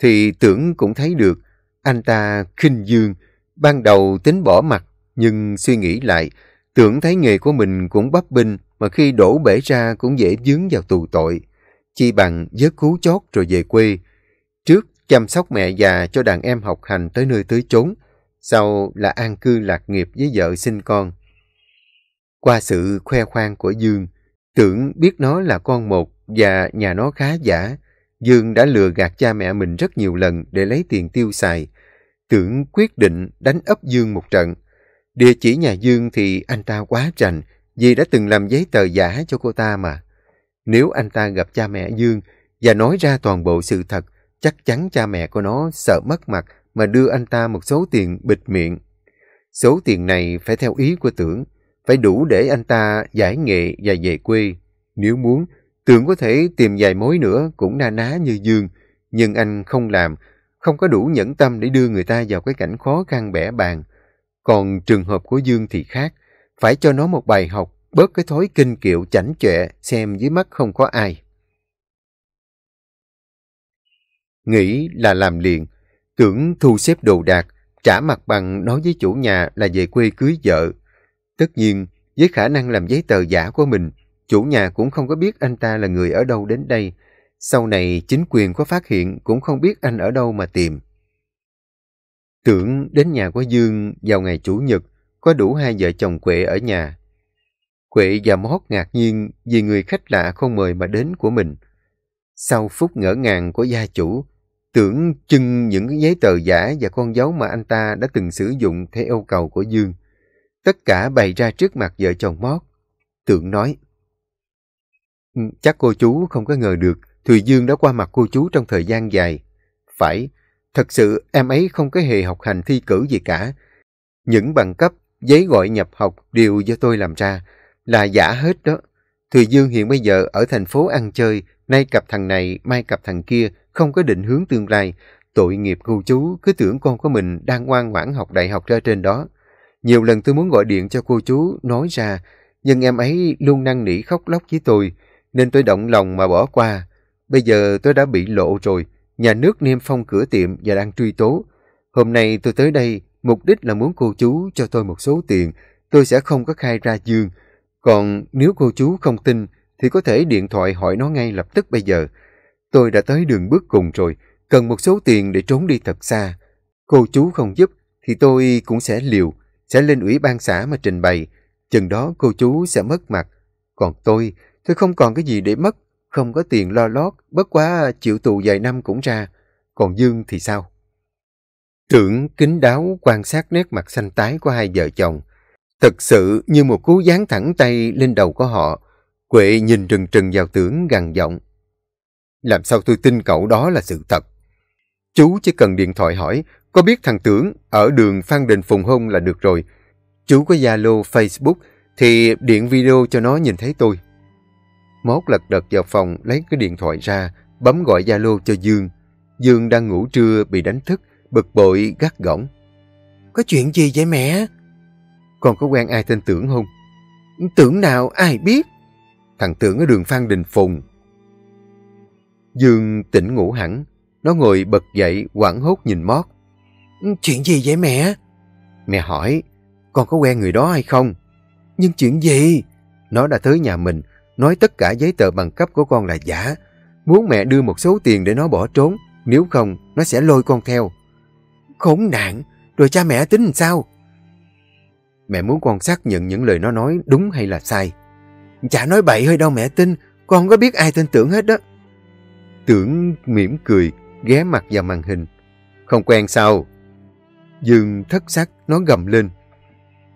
thì tưởng cũng thấy được anh ta khinh Dương. Ban đầu tính bỏ mặt nhưng suy nghĩ lại, tưởng thấy nghề của mình cũng bấp binh mà khi đổ bể ra cũng dễ dướng vào tù tội. Chi bằng vớt cú chót rồi về quê. Trước chăm sóc mẹ già cho đàn em học hành tới nơi tới chốn. Sau là an cư lạc nghiệp với vợ sinh con. Qua sự khoe khoang của Dương, tưởng biết nó là con một và nhà nó khá giả. Dương đã lừa gạt cha mẹ mình rất nhiều lần để lấy tiền tiêu xài. Tưởng quyết định đánh ấp Dương một trận. Địa chỉ nhà Dương thì anh ta quá trành vì đã từng làm giấy tờ giả cho cô ta mà. Nếu anh ta gặp cha mẹ Dương và nói ra toàn bộ sự thật, chắc chắn cha mẹ của nó sợ mất mặt mà đưa anh ta một số tiền bịt miệng. Số tiền này phải theo ý của tưởng, phải đủ để anh ta giải nghệ và về quê. Nếu muốn, tưởng có thể tìm vài mối nữa cũng na ná như Dương, nhưng anh không làm, không có đủ nhẫn tâm để đưa người ta vào cái cảnh khó khăn bẻ bàn. Còn trường hợp của Dương thì khác, phải cho nó một bài học, bớt cái thói kinh kiệu chảnh chọe, xem dưới mắt không có ai. Nghĩ là làm liền, tưởng thu xếp đồ đạc, trả mặt bằng nói với chủ nhà là về quê cưới vợ. Tất nhiên, với khả năng làm giấy tờ giả của mình, chủ nhà cũng không có biết anh ta là người ở đâu đến đây. Sau này chính quyền có phát hiện cũng không biết anh ở đâu mà tìm. Tưởng đến nhà của Dương vào ngày Chủ nhật, có đủ hai vợ chồng Quệ ở nhà. Quệ và Mót ngạc nhiên vì người khách lạ không mời mà đến của mình. Sau phút ngỡ ngàng của gia chủ, Tưởng chưng những giấy tờ giả và con dấu mà anh ta đã từng sử dụng theo yêu cầu của Dương. Tất cả bày ra trước mặt vợ chồng Mót. Tưởng nói, ừ, Chắc cô chú không có ngờ được Thùy Dương đã qua mặt cô chú trong thời gian dài. Phải, thật sự em ấy không có hề học hành thi cử gì cả. Những bằng cấp, giấy gọi nhập học đều do tôi làm ra, là giả hết đó. Thùy Dương hiện bây giờ ở thành phố ăn chơi, nay cặp thằng này, mai cặp thằng kia, không có định hướng tương lai. Tội nghiệp cô chú, cứ tưởng con của mình đang ngoan ngoãn học đại học ra trên đó. Nhiều lần tôi muốn gọi điện cho cô chú, nói ra, nhưng em ấy luôn năn nỉ khóc lóc với tôi, nên tôi động lòng mà bỏ qua. Bây giờ tôi đã bị lộ rồi, nhà nước niêm phong cửa tiệm và đang truy tố. Hôm nay tôi tới đây, mục đích là muốn cô chú cho tôi một số tiền, tôi sẽ không có khai ra dương. Còn nếu cô chú không tin, thì có thể điện thoại hỏi nó ngay lập tức bây giờ. Tôi đã tới đường bước cùng rồi, cần một số tiền để trốn đi thật xa. Cô chú không giúp, thì tôi cũng sẽ liều, sẽ lên ủy ban xã mà trình bày. Chừng đó cô chú sẽ mất mặt. Còn tôi, tôi không còn cái gì để mất, không có tiền lo lót, bất quá chịu tù vài năm cũng ra. Còn Dương thì sao? Tưởng kính đáo quan sát nét mặt xanh tái của hai vợ chồng. Thật sự như một cú dán thẳng tay lên đầu của họ. Quệ nhìn trừng trừng vào tưởng gằn giọng. Làm sao tôi tin cậu đó là sự thật? Chú chỉ cần điện thoại hỏi, có biết thằng Tưởng ở đường Phan Đình Phùng Hông là được rồi. Chú có Zalo, Facebook, thì điện video cho nó nhìn thấy tôi. Mốt lật đật vào phòng lấy cái điện thoại ra, bấm gọi Zalo cho Dương. Dương đang ngủ trưa bị đánh thức, bực bội gắt gỏng. Có chuyện gì vậy mẹ? Con có quen ai tên Tưởng không? Tưởng nào ai biết? Thằng Tưởng ở đường Phan Đình Phùng. Dương tỉnh ngủ hẳn. Nó ngồi bật dậy, quảng hốt nhìn Mót. Chuyện gì vậy mẹ? Mẹ hỏi, con có quen người đó hay không? Nhưng chuyện gì? Nó đã tới nhà mình, nói tất cả giấy tờ bằng cấp của con là giả. Muốn mẹ đưa một số tiền để nó bỏ trốn, nếu không, nó sẽ lôi con theo. Khốn nạn, rồi cha mẹ tính làm sao? Mẹ muốn con xác nhận những lời nó nói đúng hay là sai. Chả nói bậy hơi đâu mẹ tin, con có biết ai tin tưởng hết đó. Tưởng mỉm cười, ghé mặt vào màn hình. Không quen sao? Dương thất sắc, nó gầm lên.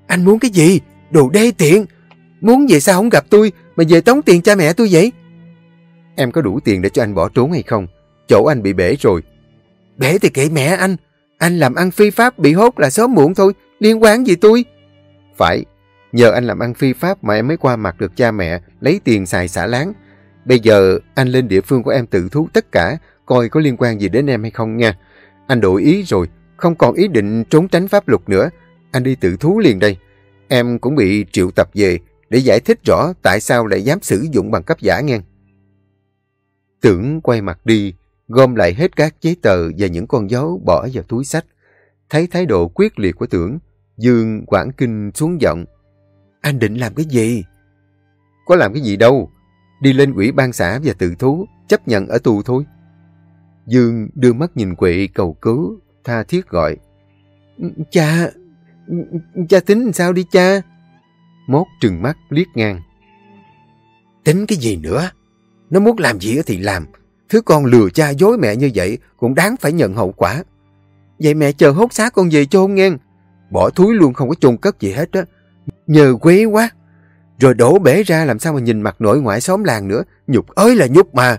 Anh muốn cái gì? Đồ đê tiện! Muốn về sao không gặp tôi, mà về tống tiền cha mẹ tôi vậy? Em có đủ tiền để cho anh bỏ trốn hay không? Chỗ anh bị bể rồi. Bể thì kệ mẹ anh. Anh làm ăn phi pháp bị hốt là sớm muộn thôi. Liên quan gì tôi? Phải. Nhờ anh làm ăn phi pháp mà em mới qua mặt được cha mẹ, lấy tiền xài xả láng. Bây giờ anh lên địa phương của em tự thú tất cả, coi có liên quan gì đến em hay không nha. Anh đổi ý rồi, không còn ý định trốn tránh pháp luật nữa. Anh đi tự thú liền đây. Em cũng bị triệu tập về để giải thích rõ tại sao lại dám sử dụng bằng cấp giả nghe. Tưởng quay mặt đi, gom lại hết các giấy tờ và những con dấu bỏ vào túi sách. Thấy thái độ quyết liệt của tưởng, Dương quảng kinh xuống giọng. Anh định làm cái gì? Có làm cái gì đâu. Đi lên ủy ban xã và tự thú, chấp nhận ở tù thôi. Dương đưa mắt nhìn quệ cầu cứu, tha thiết gọi. Cha, cha tính sao đi cha? Mốt trừng mắt liếc ngang. Tính cái gì nữa? Nó muốn làm gì thì làm. Thứ con lừa cha dối mẹ như vậy cũng đáng phải nhận hậu quả. Vậy mẹ chờ hốt xác con về chôn nghe. Bỏ thúi luôn không có chôn cất gì hết á. Nhờ quế quá. Rồi đổ bể ra làm sao mà nhìn mặt nội ngoại xóm làng nữa. Nhục ơi là nhục mà.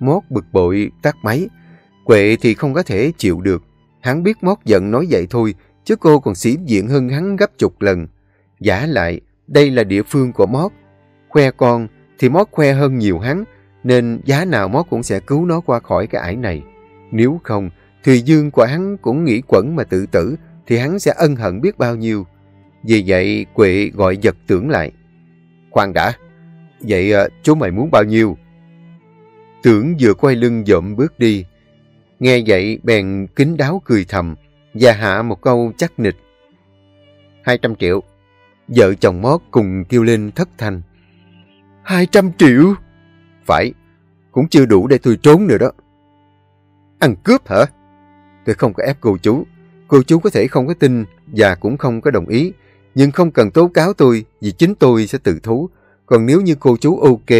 Mốt bực bội tắt máy. Quệ thì không có thể chịu được. Hắn biết Mót giận nói vậy thôi, chứ cô còn xỉ diện hơn hắn gấp chục lần. Giả lại, đây là địa phương của Mót. Khoe con thì Mót khoe hơn nhiều hắn, nên giá nào Mót cũng sẽ cứu nó qua khỏi cái ải này. Nếu không, Thùy Dương của hắn cũng nghĩ quẩn mà tự tử, thì hắn sẽ ân hận biết bao nhiêu. Vì vậy, Quệ gọi giật tưởng lại. Khoan đã, vậy ờ, chú mày muốn bao nhiêu? Tưởng vừa quay lưng dộm bước đi. Nghe vậy bèn kính đáo cười thầm và hạ một câu chắc nịch. 200 triệu. Vợ chồng Mót cùng kêu lên thất thanh. 200 triệu? Phải, cũng chưa đủ để tôi trốn nữa đó. Ăn cướp hả? Tôi không có ép cô chú. Cô chú có thể không có tin và cũng không có đồng ý. Nhưng không cần tố cáo tôi vì chính tôi sẽ tự thú. Còn nếu như cô chú ok,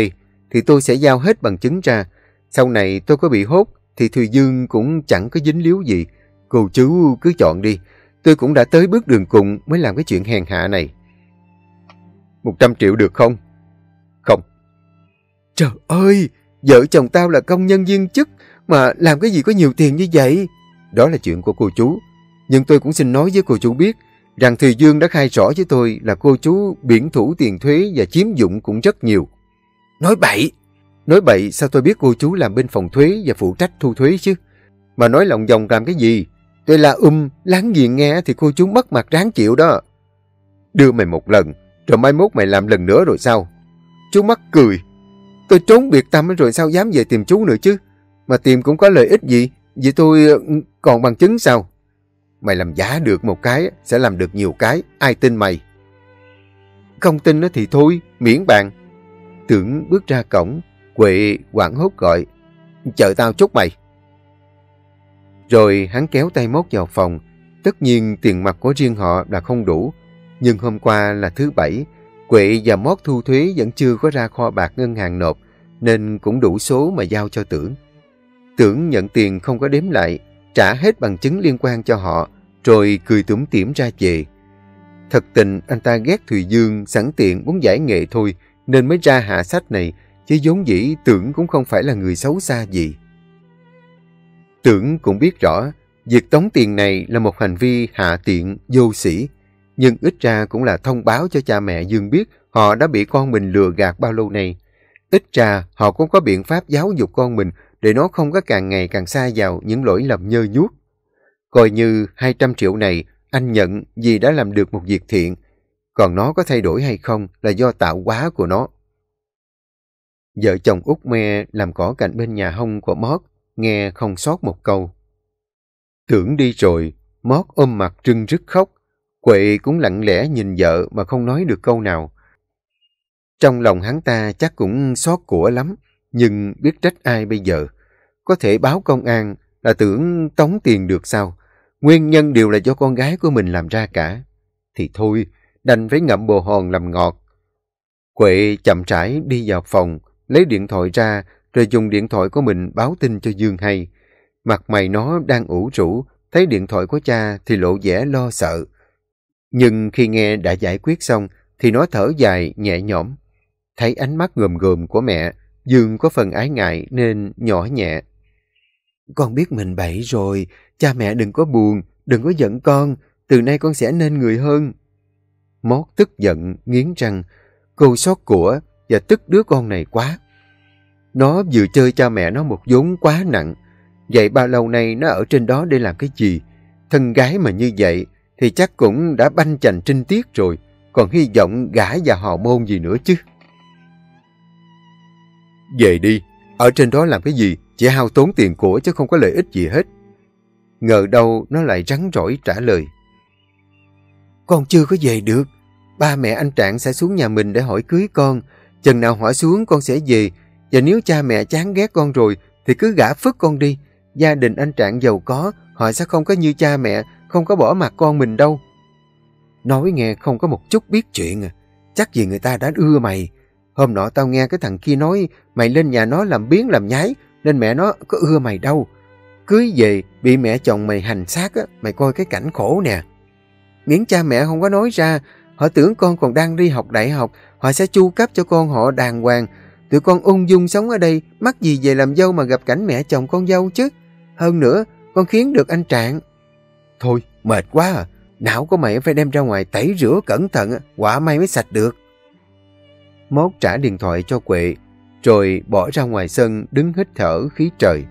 thì tôi sẽ giao hết bằng chứng ra. Sau này tôi có bị hốt, thì Thùy Dương cũng chẳng có dính líu gì. Cô chú cứ chọn đi. Tôi cũng đã tới bước đường cùng mới làm cái chuyện hèn hạ này. 100 triệu được không? Không. Trời ơi! Vợ chồng tao là công nhân viên chức mà làm cái gì có nhiều tiền như vậy? Đó là chuyện của cô chú. Nhưng tôi cũng xin nói với cô chú biết rằng Thùy Dương đã khai rõ với tôi là cô chú biển thủ tiền thuế và chiếm dụng cũng rất nhiều. Nói bậy! Nói bậy sao tôi biết cô chú làm bên phòng thuế và phụ trách thu thuế chứ? Mà nói lòng vòng làm cái gì? Tôi là um, láng giềng nghe thì cô chú mất mặt ráng chịu đó. Đưa mày một lần, rồi mai mốt mày làm lần nữa rồi sao? Chú mắc cười. Tôi trốn biệt tâm rồi sao dám về tìm chú nữa chứ? Mà tìm cũng có lợi ích gì? Vì tôi ừ, còn bằng chứng sao? Mày làm giả được một cái, sẽ làm được nhiều cái. Ai tin mày? Không tin thì thôi, miễn bàn. Tưởng bước ra cổng, Quệ quảng hốt gọi. Chờ tao chút mày. Rồi hắn kéo tay mốt vào phòng. Tất nhiên tiền mặt của riêng họ là không đủ. Nhưng hôm qua là thứ bảy, Quỵ và Mót thu thuế vẫn chưa có ra kho bạc ngân hàng nộp, nên cũng đủ số mà giao cho Tưởng. Tưởng nhận tiền không có đếm lại, trả hết bằng chứng liên quan cho họ, rồi cười tủm tỉm ra về. Thật tình anh ta ghét Thùy Dương sẵn tiện muốn giải nghệ thôi, nên mới ra hạ sách này, chứ vốn dĩ Tưởng cũng không phải là người xấu xa gì. Tưởng cũng biết rõ, việc tống tiền này là một hành vi hạ tiện, vô sĩ, nhưng ít ra cũng là thông báo cho cha mẹ Dương biết họ đã bị con mình lừa gạt bao lâu nay. Ít ra họ cũng có biện pháp giáo dục con mình để nó không có càng ngày càng xa vào những lỗi lầm nhơ nhuốc. Coi như 200 triệu này anh nhận vì đã làm được một việc thiện, còn nó có thay đổi hay không là do tạo hóa của nó. Vợ chồng út me làm cỏ cạnh bên nhà hông của Mót, nghe không sót một câu. Tưởng đi rồi, Mót ôm mặt trưng rứt khóc. Quệ cũng lặng lẽ nhìn vợ mà không nói được câu nào. Trong lòng hắn ta chắc cũng xót của lắm, nhưng biết trách ai bây giờ. Có thể báo công an là tưởng tống tiền được sao? Nguyên nhân đều là do con gái của mình làm ra cả. Thì thôi, đành phải ngậm bồ hòn làm ngọt. Quệ chậm rãi đi vào phòng, lấy điện thoại ra, rồi dùng điện thoại của mình báo tin cho Dương hay. Mặt mày nó đang ủ rũ, thấy điện thoại của cha thì lộ vẻ lo sợ. Nhưng khi nghe đã giải quyết xong, thì nó thở dài, nhẹ nhõm. Thấy ánh mắt gồm gồm của mẹ, Dương có phần ái ngại nên nhỏ nhẹ. Con biết mình bậy rồi, cha mẹ đừng có buồn, đừng có giận con, từ nay con sẽ nên người hơn. Mót tức giận, nghiến răng, cô xót của và tức đứa con này quá. Nó vừa chơi cha mẹ nó một vốn quá nặng, vậy bao lâu nay nó ở trên đó để làm cái gì? Thân gái mà như vậy thì chắc cũng đã banh chành trinh tiết rồi, còn hy vọng gả và họ môn gì nữa chứ. Về đi, ở trên đó làm cái gì, chỉ hao tốn tiền của chứ không có lợi ích gì hết. Ngờ đâu nó lại rắn rỏi trả lời. Con chưa có về được, ba mẹ anh Trạng sẽ xuống nhà mình để hỏi cưới con, chừng nào hỏi xuống con sẽ về, và nếu cha mẹ chán ghét con rồi thì cứ gả phức con đi. Gia đình anh Trạng giàu có, họ sẽ không có như cha mẹ, không có bỏ mặt con mình đâu. Nói nghe không có một chút biết chuyện à. Chắc gì người ta đã ưa mày. Hôm nọ tao nghe cái thằng kia nói mày lên nhà nó làm biến làm nhái nên mẹ nó có ưa mày đâu. Cưới về bị mẹ chồng mày hành xác á, mày coi cái cảnh khổ nè. Miễn cha mẹ không có nói ra, họ tưởng con còn đang đi học đại học, họ sẽ chu cấp cho con họ đàng hoàng. Tụi con ung dung sống ở đây, mắc gì về làm dâu mà gặp cảnh mẹ chồng con dâu chứ. Hơn nữa, con khiến được anh Trạng. Thôi, mệt quá à. Não của mày phải đem ra ngoài tẩy rửa cẩn thận, quả may mới sạch được. Mốt trả điện thoại cho Quệ, rồi bỏ ra ngoài sân đứng hít thở khí trời.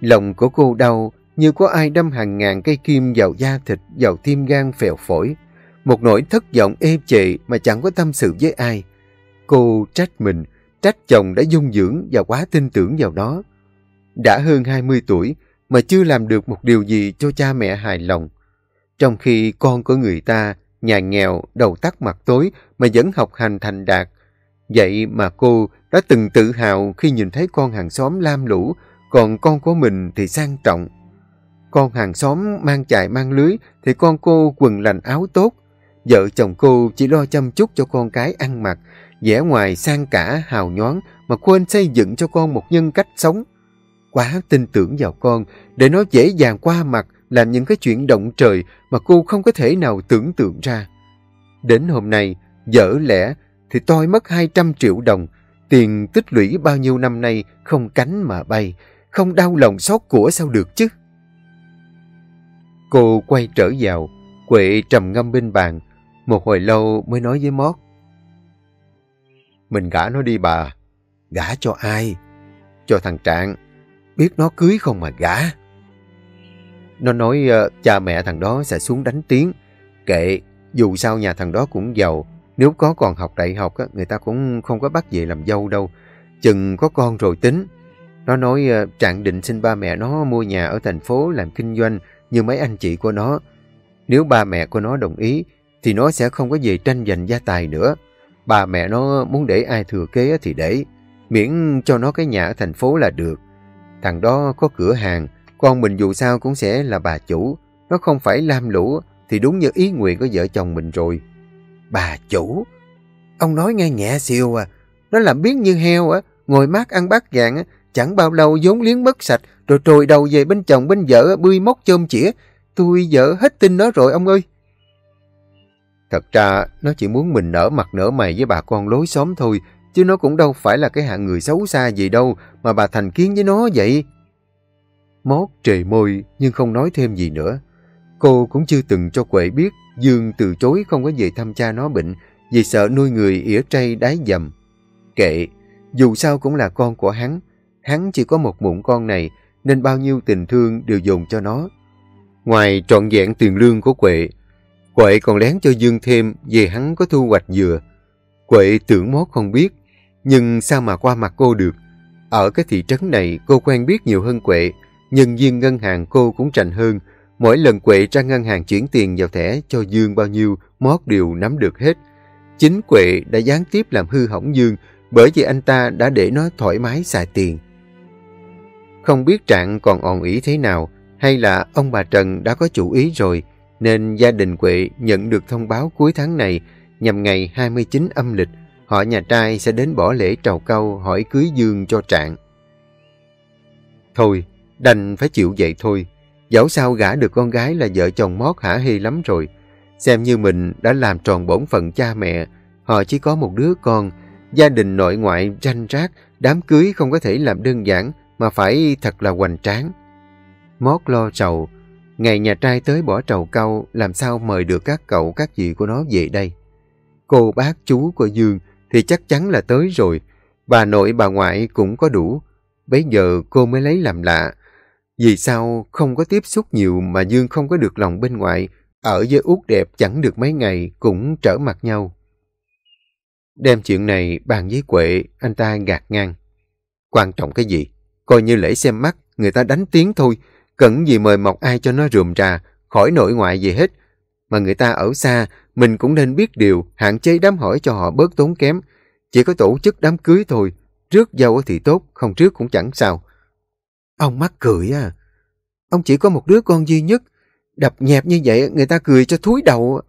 Lòng của cô đau như có ai đâm hàng ngàn cây kim vào da thịt, vào tim gan phèo phổi. Một nỗi thất vọng ê chệ mà chẳng có tâm sự với ai. Cô trách mình, trách chồng đã dung dưỡng và quá tin tưởng vào đó. Đã hơn 20 tuổi mà chưa làm được một điều gì cho cha mẹ hài lòng. Trong khi con của người ta, nhà nghèo, đầu tắt mặt tối mà vẫn học hành thành đạt. Vậy mà cô đã từng tự hào khi nhìn thấy con hàng xóm lam lũ, còn con của mình thì sang trọng. Con hàng xóm mang chài mang lưới thì con cô quần lành áo tốt. Vợ chồng cô chỉ lo chăm chút cho con cái ăn mặc, vẻ ngoài sang cả hào nhoáng mà quên xây dựng cho con một nhân cách sống quá tin tưởng vào con để nó dễ dàng qua mặt làm những cái chuyện động trời mà cô không có thể nào tưởng tượng ra. Đến hôm nay, dở lẽ thì tôi mất 200 triệu đồng, tiền tích lũy bao nhiêu năm nay không cánh mà bay, không đau lòng xót của sao được chứ. Cô quay trở vào, Quệ trầm ngâm bên bàn, một hồi lâu mới nói với Mót. Mình gả nó đi bà. Gả cho ai? Cho thằng Trạng. Biết nó cưới không mà gả. Nó nói uh, cha mẹ thằng đó sẽ xuống đánh tiếng. Kệ, dù sao nhà thằng đó cũng giàu. Nếu có còn học đại học, á, người ta cũng không có bắt về làm dâu đâu. Chừng có con rồi tính. Nó nói uh, Trạng định xin ba mẹ nó mua nhà ở thành phố làm kinh doanh như mấy anh chị của nó. Nếu ba mẹ của nó đồng ý, thì nó sẽ không có về tranh giành gia tài nữa. Ba mẹ nó muốn để ai thừa kế thì để, miễn cho nó cái nhà ở thành phố là được. Thằng đó có cửa hàng, con mình dù sao cũng sẽ là bà chủ. Nó không phải lam lũ thì đúng như ý nguyện của vợ chồng mình rồi. Bà chủ? Ông nói nghe nhẹ siêu à. Nó làm biến như heo á, ngồi mát ăn bát vàng á, chẳng bao lâu vốn liếng mất sạch, rồi trồi đầu về bên chồng bên vợ bươi móc chôm chĩa. Tôi vợ hết tin nó rồi ông ơi. Thật ra, nó chỉ muốn mình nở mặt nở mày với bà con lối xóm thôi, chứ nó cũng đâu phải là cái hạng người xấu xa gì đâu mà bà thành kiến với nó vậy. Mót trề môi nhưng không nói thêm gì nữa. Cô cũng chưa từng cho Quệ biết Dương từ chối không có về thăm cha nó bệnh vì sợ nuôi người ỉa trây đái dầm. Kệ, dù sao cũng là con của hắn. Hắn chỉ có một mụn con này nên bao nhiêu tình thương đều dồn cho nó. Ngoài trọn vẹn tiền lương của Quệ, Quệ còn lén cho Dương thêm về hắn có thu hoạch dừa. Quệ tưởng mót không biết, nhưng sao mà qua mặt cô được. Ở cái thị trấn này cô quen biết nhiều hơn Quệ, nhân viên ngân hàng cô cũng trành hơn. Mỗi lần Quệ ra ngân hàng chuyển tiền vào thẻ cho Dương bao nhiêu, mót đều nắm được hết. Chính Quệ đã gián tiếp làm hư hỏng Dương bởi vì anh ta đã để nó thoải mái xài tiền. Không biết Trạng còn ồn ý thế nào, hay là ông bà Trần đã có chủ ý rồi, nên gia đình Quệ nhận được thông báo cuối tháng này nhằm ngày 29 âm lịch, họ nhà trai sẽ đến bỏ lễ trầu câu hỏi cưới Dương cho Trạng. Thôi, đành phải chịu vậy thôi. Dẫu sao gả được con gái là vợ chồng mót hả hê lắm rồi. Xem như mình đã làm tròn bổn phận cha mẹ. Họ chỉ có một đứa con. Gia đình nội ngoại tranh rác, đám cưới không có thể làm đơn giản mà phải thật là hoành tráng. Mót lo sầu, Ngày nhà trai tới bỏ trầu câu, làm sao mời được các cậu các dì của nó về đây. Cô bác chú của Dương thì chắc chắn là tới rồi. Bà nội bà ngoại cũng có đủ. Bây giờ cô mới lấy làm lạ. Vì sao không có tiếp xúc nhiều mà Dương không có được lòng bên ngoài, ở với út đẹp chẳng được mấy ngày cũng trở mặt nhau. Đem chuyện này bàn với Quệ, anh ta gạt ngang. Quan trọng cái gì? Coi như lễ xem mắt, người ta đánh tiếng thôi. Cần gì mời mọc ai cho nó rườm rà, khỏi nội ngoại gì hết. Mà người ta ở xa, mình cũng nên biết điều, hạn chế đám hỏi cho họ bớt tốn kém. Chỉ có tổ chức đám cưới thôi, trước dâu thì tốt, không trước cũng chẳng sao. Ông mắc cười à. Ông chỉ có một đứa con duy nhất, đập nhẹp như vậy người ta cười cho thúi đầu.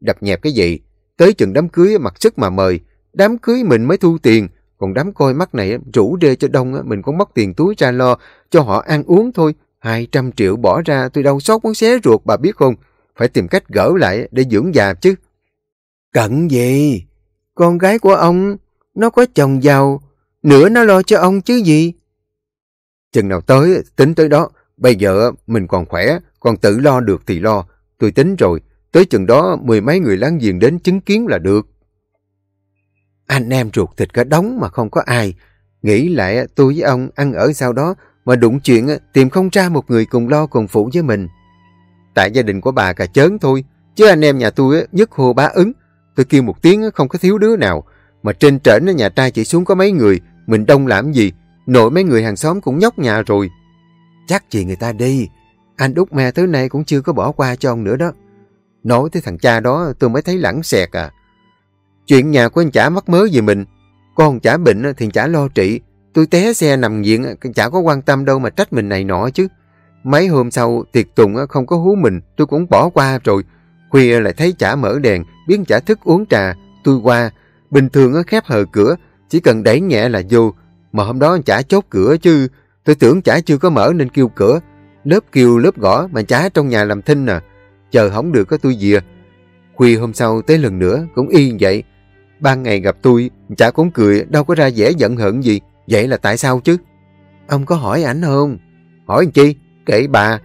Đập nhẹp cái gì? Tới chừng đám cưới mặc sức mà mời, đám cưới mình mới thu tiền, còn đám coi mắt này rủ rê cho đông mình cũng mất tiền túi ra lo cho họ ăn uống thôi, 200 triệu bỏ ra tôi đâu sót muốn xé ruột bà biết không? Phải tìm cách gỡ lại để dưỡng già chứ. Cận gì? Con gái của ông, nó có chồng giàu, nữa nó lo cho ông chứ gì? Chừng nào tới, tính tới đó. Bây giờ mình còn khỏe, còn tự lo được thì lo. Tôi tính rồi, tới chừng đó mười mấy người láng giềng đến chứng kiến là được. Anh em ruột thịt cả đống mà không có ai. Nghĩ lại tôi với ông ăn ở sau đó mà đụng chuyện tìm không ra một người cùng lo cùng phụ với mình. Tại gia đình của bà cả chớn thôi, chứ anh em nhà tôi nhất hô bá ứng. Tôi kêu một tiếng không có thiếu đứa nào, mà trên trển nhà trai chỉ xuống có mấy người, mình đông làm gì, nội mấy người hàng xóm cũng nhóc nhà rồi. Chắc chị người ta đi, anh út mẹ tới nay cũng chưa có bỏ qua cho ông nữa đó. Nói tới thằng cha đó tôi mới thấy lẳng xẹt à. Chuyện nhà của anh chả mắc mớ gì mình, con chả bệnh thì chả lo trị, Tôi té xe nằm viện, chả có quan tâm đâu mà trách mình này nọ chứ. Mấy hôm sau, tiệc tùng không có hú mình, tôi cũng bỏ qua rồi. Khuya lại thấy chả mở đèn, biến chả thức uống trà. Tôi qua, bình thường khép hờ cửa, chỉ cần đẩy nhẹ là vô. Mà hôm đó chả chốt cửa chứ, Tôi tưởng chả chưa có mở nên kêu cửa. Lớp kêu lớp gõ mà chả trong nhà làm thinh à. Chờ không được có tôi dìa. Khuya hôm sau tới lần nữa cũng y vậy. Ban ngày gặp tôi, chả cũng cười, đâu có ra vẻ giận hận gì. Vậy là tại sao chứ? Ông có hỏi ảnh không? Hỏi chi? Kệ bà.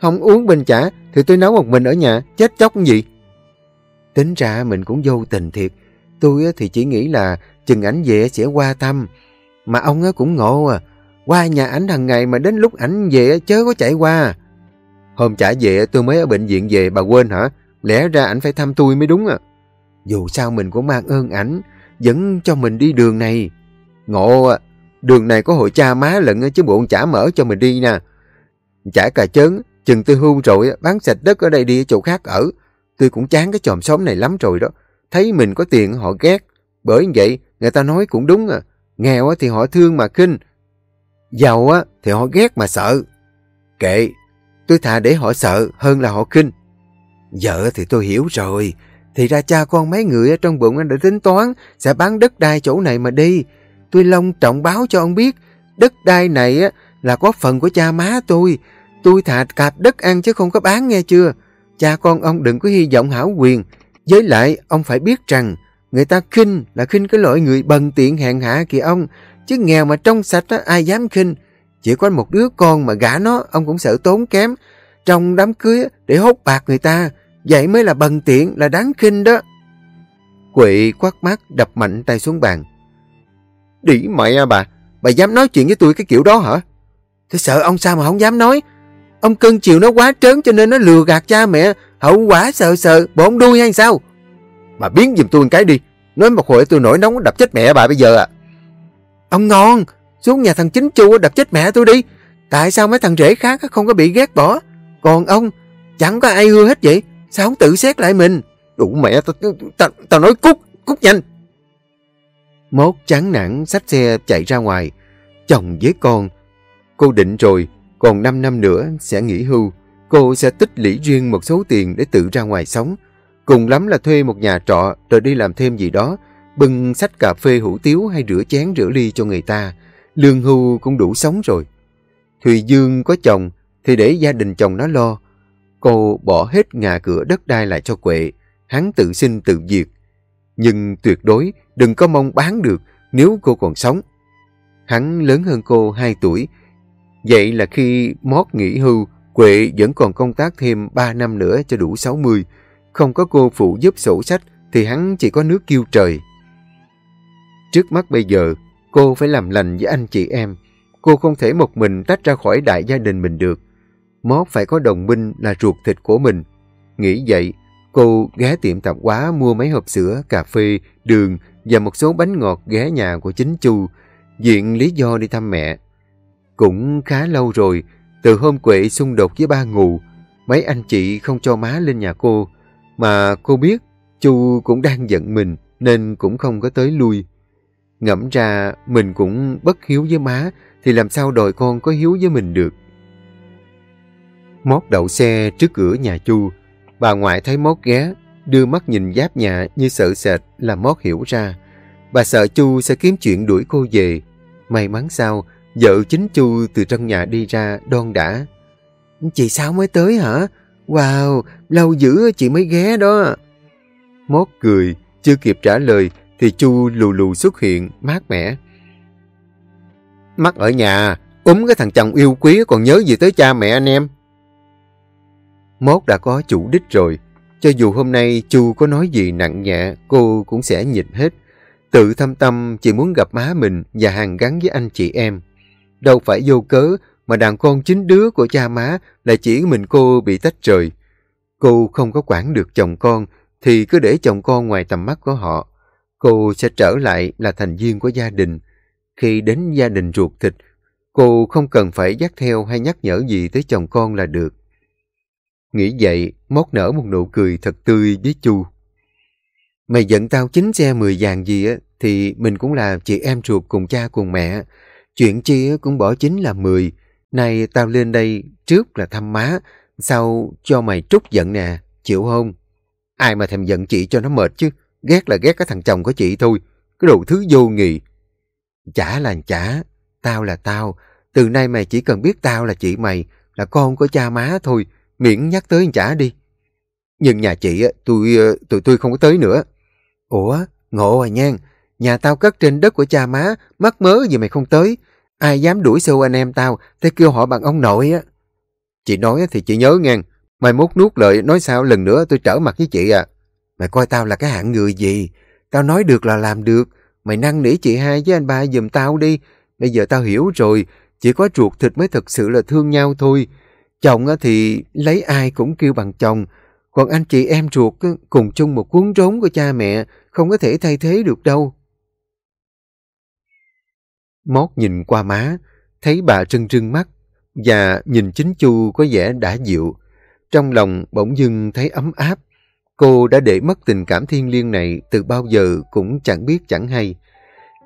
Không uống bên chả thì tôi nấu một mình ở nhà, chết chóc gì. Tính ra mình cũng vô tình thiệt. Tôi thì chỉ nghĩ là chừng ảnh về sẽ qua thăm. Mà ông cũng ngộ à. Qua nhà ảnh hàng ngày mà đến lúc ảnh về chớ có chạy qua. Hôm trả về tôi mới ở bệnh viện về bà quên hả? Lẽ ra ảnh phải thăm tôi mới đúng à. Dù sao mình cũng mang ơn ảnh, dẫn cho mình đi đường này. Ngộ à, đường này có hội cha má lận chứ bộ chả mở cho mình đi nè. Chả cà chớn, chừng tôi hưu rồi bán sạch đất ở đây đi chỗ khác ở. Tôi cũng chán cái chòm xóm này lắm rồi đó. Thấy mình có tiền họ ghét. Bởi vậy, người ta nói cũng đúng à. Nghèo thì họ thương mà khinh. Giàu á thì họ ghét mà sợ. Kệ, tôi thà để họ sợ hơn là họ khinh. Vợ thì tôi hiểu rồi. Thì ra cha con mấy người ở trong bụng anh đã tính toán sẽ bán đất đai chỗ này mà đi. Tôi long trọng báo cho ông biết đất đai này á, là có phần của cha má tôi. Tôi thà cạp đất ăn chứ không có bán nghe chưa. Cha con ông đừng có hy vọng hảo quyền. Với lại ông phải biết rằng người ta khinh là khinh cái loại người bần tiện hèn hạ kìa ông. Chứ nghèo mà trong sạch á, ai dám khinh. Chỉ có một đứa con mà gả nó ông cũng sợ tốn kém. Trong đám cưới để hốt bạc người ta. Vậy mới là bần tiện, là đáng khinh đó. Quỵ quát mắt đập mạnh tay xuống bàn. Đỉ mẹ à bà, bà dám nói chuyện với tôi cái kiểu đó hả? Tôi sợ ông sao mà không dám nói. Ông cưng chiều nó quá trớn cho nên nó lừa gạt cha mẹ. Hậu quả sợ sợ, bổn đuôi hay sao? Bà biến giùm tôi một cái đi. Nói một hồi tôi nổi nóng đập chết mẹ bà bây giờ à. Ông ngon, xuống nhà thằng chính chu đập chết mẹ tôi đi. Tại sao mấy thằng rể khác không có bị ghét bỏ? Còn ông, chẳng có ai ưa hết vậy. Sao không tự xét lại mình? Đủ mẹ, tao ta, ta nói cút, cút nhanh. Mốt chán nản xách xe chạy ra ngoài. Chồng với con. Cô định rồi, còn 5 năm nữa sẽ nghỉ hưu. Cô sẽ tích lũy riêng một số tiền để tự ra ngoài sống. Cùng lắm là thuê một nhà trọ rồi đi làm thêm gì đó. Bưng sách cà phê hủ tiếu hay rửa chén rửa ly cho người ta. Lương hưu cũng đủ sống rồi. Thùy Dương có chồng thì để gia đình chồng nó lo. Cô bỏ hết nhà cửa đất đai lại cho Quệ, hắn tự sinh tự diệt. Nhưng tuyệt đối đừng có mong bán được nếu cô còn sống. Hắn lớn hơn cô 2 tuổi, vậy là khi Mót nghỉ hưu, Quệ vẫn còn công tác thêm 3 năm nữa cho đủ 60. Không có cô phụ giúp sổ sách thì hắn chỉ có nước kêu trời. Trước mắt bây giờ, cô phải làm lành với anh chị em. Cô không thể một mình tách ra khỏi đại gia đình mình được. Mót phải có đồng minh là ruột thịt của mình. Nghĩ vậy, cô ghé tiệm tạp hóa mua mấy hộp sữa, cà phê, đường và một số bánh ngọt ghé nhà của chính Chu, diện lý do đi thăm mẹ. Cũng khá lâu rồi, từ hôm Quệ xung đột với ba ngụ, mấy anh chị không cho má lên nhà cô, mà cô biết Chu cũng đang giận mình nên cũng không có tới lui. Ngẫm ra mình cũng bất hiếu với má thì làm sao đòi con có hiếu với mình được. Mót đậu xe trước cửa nhà Chu. Bà ngoại thấy Mót ghé, đưa mắt nhìn giáp nhà như sợ sệt là Mót hiểu ra. Bà sợ Chu sẽ kiếm chuyện đuổi cô về. May mắn sao, vợ chính Chu từ trong nhà đi ra đon đã. Chị sao mới tới hả? Wow, lâu dữ chị mới ghé đó. Mót cười, chưa kịp trả lời thì Chu lù lù xuất hiện, mát mẻ. Mắt ở nhà, ốm cái thằng chồng yêu quý còn nhớ gì tới cha mẹ anh em. Mốt đã có chủ đích rồi. Cho dù hôm nay Chu có nói gì nặng nhẹ, cô cũng sẽ nhịn hết. Tự thâm tâm chỉ muốn gặp má mình và hàng gắn với anh chị em. Đâu phải vô cớ mà đàn con chính đứa của cha má là chỉ mình cô bị tách rời. Cô không có quản được chồng con thì cứ để chồng con ngoài tầm mắt của họ. Cô sẽ trở lại là thành viên của gia đình. Khi đến gia đình ruột thịt, cô không cần phải dắt theo hay nhắc nhở gì tới chồng con là được. Nghĩ vậy, Mốt nở một nụ cười thật tươi với Chu. Mày giận tao chính xe mười vàng gì á, thì mình cũng là chị em ruột cùng cha cùng mẹ. Chuyện chi cũng bỏ chính là mười. Nay tao lên đây trước là thăm má, sau cho mày trút giận nè, chịu không? Ai mà thèm giận chị cho nó mệt chứ, ghét là ghét cái thằng chồng của chị thôi, cái đồ thứ vô nghị. Chả là chả, tao là tao, Từ nay mày chỉ cần biết tao là chị mày, là con của cha má thôi, miễn nhắc tới chả đi. Nhưng nhà chị, tôi, ờ, tụi tôi không có tới nữa. Ủa, ngộ à nhan, nhà tao cất trên đất của cha má, mắc mớ gì mày không tới. Ai dám đuổi xô anh em tao, thế kêu họ bằng ông nội á. Chị nói thì chị nhớ ngang, mày mốt nuốt lợi nói sao lần nữa tôi trở mặt với chị à. Mày coi tao là cái hạng người gì, tao nói được là làm được, mày năn nỉ chị hai với anh ba giùm tao đi. Bây giờ tao hiểu rồi, chỉ có ruột thịt mới thực sự là thương nhau thôi. Chồng thì lấy ai cũng kêu bằng chồng, còn anh chị em ruột cùng chung một cuốn rốn của cha mẹ, không có thể thay thế được đâu. Mót nhìn qua má, thấy bà trưng trưng mắt, và nhìn chính Chu có vẻ đã dịu. Trong lòng bỗng dưng thấy ấm áp. Cô đã để mất tình cảm thiên liêng này từ bao giờ cũng chẳng biết chẳng hay.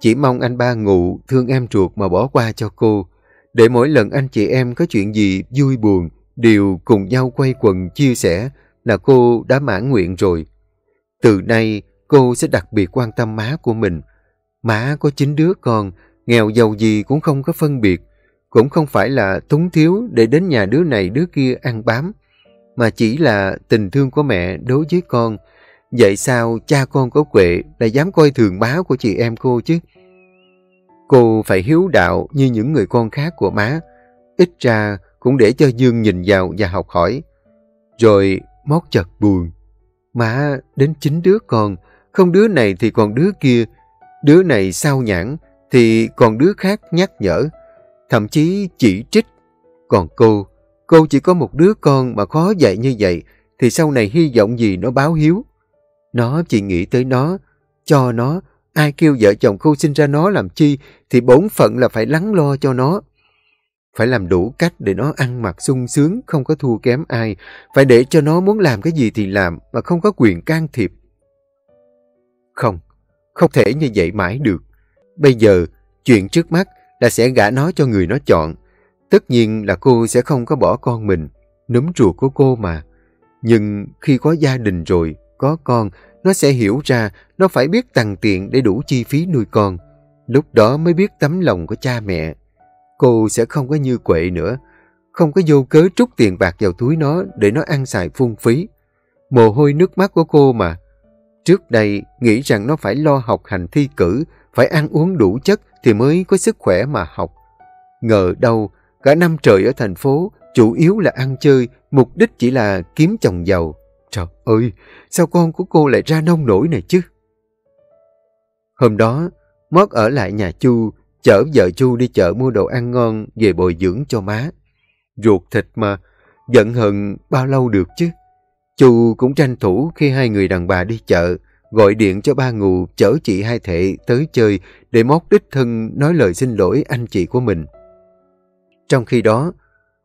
Chỉ mong anh ba ngụ thương em ruột mà bỏ qua cho cô. Để mỗi lần anh chị em có chuyện gì vui buồn đều cùng nhau quay quần chia sẻ là cô đã mãn nguyện rồi. Từ nay cô sẽ đặc biệt quan tâm má của mình. Má có chín đứa con, nghèo giàu gì cũng không có phân biệt cũng không phải là túng thiếu để đến nhà đứa này đứa kia ăn bám, mà chỉ là tình thương của mẹ đối với con. Vậy sao cha con có quệ lại dám coi thường báo của chị em cô chứ? Cô phải hiếu đạo như những người con khác của má, ít ra cũng để cho Dương nhìn vào và học hỏi. Rồi mót chật buồn. Má đến chín đứa con, không đứa này thì còn đứa kia, đứa này sao nhãn thì còn đứa khác nhắc nhở thậm chí chỉ trích. Còn cô, cô chỉ có một đứa con mà khó dạy như vậy, thì sau này hy vọng gì nó báo hiếu. Nó chỉ nghĩ tới nó, cho nó, ai kêu vợ chồng cô sinh ra nó làm chi, thì bổn phận là phải lắng lo cho nó. Phải làm đủ cách để nó ăn mặc sung sướng, không có thua kém ai. Phải để cho nó muốn làm cái gì thì làm, mà không có quyền can thiệp. Không, không thể như vậy mãi được. Bây giờ, chuyện trước mắt là sẽ gả nó cho người nó chọn. Tất nhiên là cô sẽ không có bỏ con mình, núm ruột của cô mà. Nhưng khi có gia đình rồi, có con, nó sẽ hiểu ra nó phải biết tăng tiện để đủ chi phí nuôi con. Lúc đó mới biết tấm lòng của cha mẹ. Cô sẽ không có như quệ nữa, không có vô cớ trút tiền bạc vào túi nó để nó ăn xài phung phí. Mồ hôi nước mắt của cô mà. Trước đây nghĩ rằng nó phải lo học hành thi cử, phải ăn uống đủ chất thì mới có sức khỏe mà học. Ngờ đâu, cả năm trời ở thành phố, chủ yếu là ăn chơi, mục đích chỉ là kiếm chồng giàu. Trời ơi, sao con của cô lại ra nông nổi này chứ? Hôm đó, Mót ở lại nhà Chu, chở vợ Chu đi chợ mua đồ ăn ngon về bồi dưỡng cho má. Ruột thịt mà, giận hận bao lâu được chứ? Chu cũng tranh thủ khi hai người đàn bà đi chợ, gọi điện cho ba ngù chở chị hai thệ tới chơi để móc đích thân nói lời xin lỗi anh chị của mình. Trong khi đó,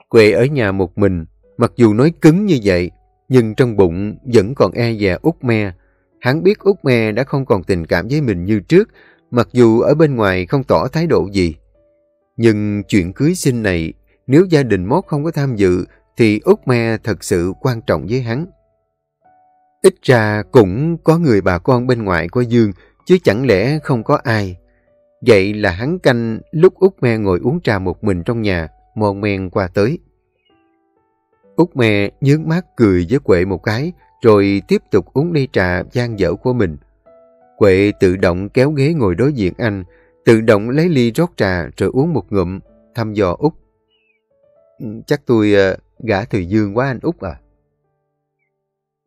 Quệ ở nhà một mình, mặc dù nói cứng như vậy, nhưng trong bụng vẫn còn e dè út me. Hắn biết út me đã không còn tình cảm với mình như trước, mặc dù ở bên ngoài không tỏ thái độ gì. Nhưng chuyện cưới sinh này, nếu gia đình Mốt không có tham dự, thì út me thật sự quan trọng với hắn. Ít ra cũng có người bà con bên ngoài của Dương, chứ chẳng lẽ không có ai. Vậy là hắn canh lúc Út Me ngồi uống trà một mình trong nhà, mòn men qua tới. Út Me nhướng mắt cười với Quệ một cái, rồi tiếp tục uống ly trà gian dở của mình. Quệ tự động kéo ghế ngồi đối diện anh, tự động lấy ly rót trà rồi uống một ngụm, thăm dò Út. Ừ, chắc tôi ờ, gã Thùy Dương quá anh Út à.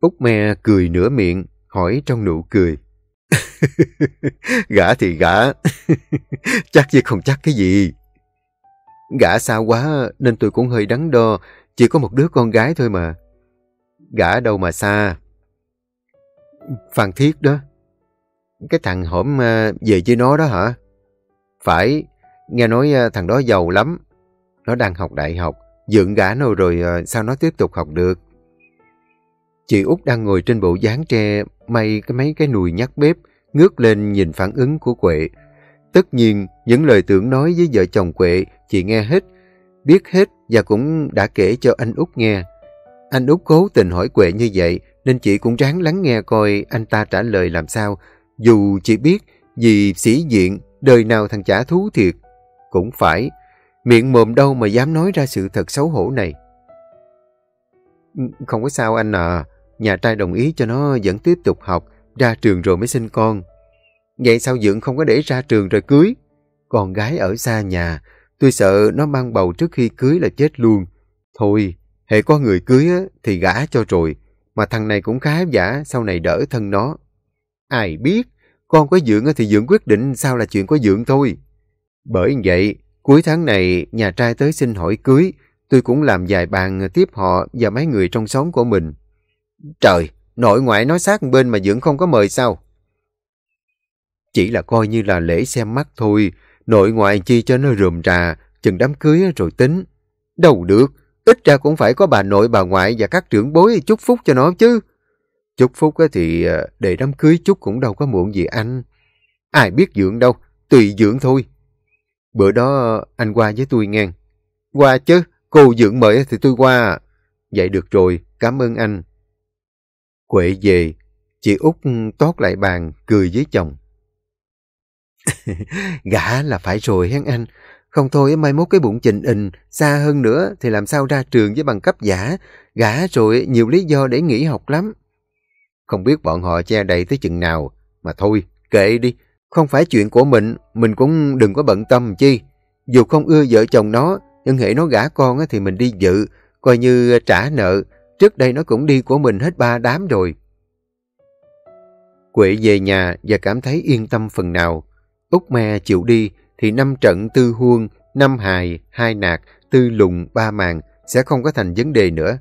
Út me cười nửa miệng, hỏi trong nụ cười. [laughs] gã thì gã, [laughs] chắc chứ không chắc cái gì. Gã xa quá nên tôi cũng hơi đắn đo, chỉ có một đứa con gái thôi mà. Gã đâu mà xa. Phan Thiết đó. Cái thằng hổm à, về với nó đó hả? Phải, nghe nói à, thằng đó giàu lắm. Nó đang học đại học, dựng gã nó rồi à, sao nó tiếp tục học được. Chị Út đang ngồi trên bộ dáng tre, may cái mấy cái nùi nhắc bếp, ngước lên nhìn phản ứng của Quệ. Tất nhiên, những lời tưởng nói với vợ chồng Quệ, chị nghe hết, biết hết và cũng đã kể cho anh Út nghe. Anh Út cố tình hỏi Quệ như vậy, nên chị cũng ráng lắng nghe coi anh ta trả lời làm sao. Dù chị biết, vì sĩ diện, đời nào thằng trả thú thiệt. Cũng phải, Miệng mồm đâu mà dám nói ra sự thật xấu hổ này. Ừ, không có sao anh à, nhà trai đồng ý cho nó vẫn tiếp tục học, ra trường rồi mới sinh con. Vậy sao Dượng không có để ra trường rồi cưới? Con gái ở xa nhà, tôi sợ nó mang bầu trước khi cưới là chết luôn. Thôi, hệ có người cưới á, thì gả cho rồi, mà thằng này cũng khá giả, sau này đỡ thân nó. Ai biết, con có Dượng thì Dượng quyết định sao là chuyện của Dượng thôi. Bởi vậy, cuối tháng này nhà trai tới xin hỏi cưới, tôi cũng làm vài bàn tiếp họ và mấy người trong xóm của mình. Trời, nội ngoại nói sát bên mà dưỡng không có mời sao? Chỉ là coi như là lễ xem mắt thôi, nội ngoại chi cho nó rườm rà, chừng đám cưới rồi tính. Đâu được, ít ra cũng phải có bà nội bà ngoại và các trưởng bối chúc phúc cho nó chứ. Chúc phúc thì ờ, để đám cưới chúc cũng đâu có muộn gì anh. Ai biết dưỡng đâu, tùy dưỡng thôi. Bữa đó ờ, anh qua với tôi ngang. Qua chứ, cô dưỡng mời thì tôi qua. Vậy được rồi, cảm ơn anh. Quệ về, chị út tót lại bàn, cười với chồng. [laughs] Gã là phải rồi hắn anh. Không thôi mai mốt cái bụng trình ình, xa hơn nữa thì làm sao ra trường với bằng cấp giả. Gã rồi nhiều lý do để nghỉ học lắm. Không biết bọn họ che đầy tới chừng nào. Mà thôi, kệ đi. Không phải chuyện của mình, mình cũng đừng có bận tâm chi. Dù không ưa vợ chồng nó, nhưng hệ nó gả con thì mình đi dự, coi như trả nợ. Trước đây nó cũng đi của mình hết ba đám rồi. Quệ về nhà và cảm thấy yên tâm phần nào. Úc me chịu đi thì năm trận tư huông, năm hài, hai nạc tư lùng, ba màng sẽ không có thành vấn đề nữa.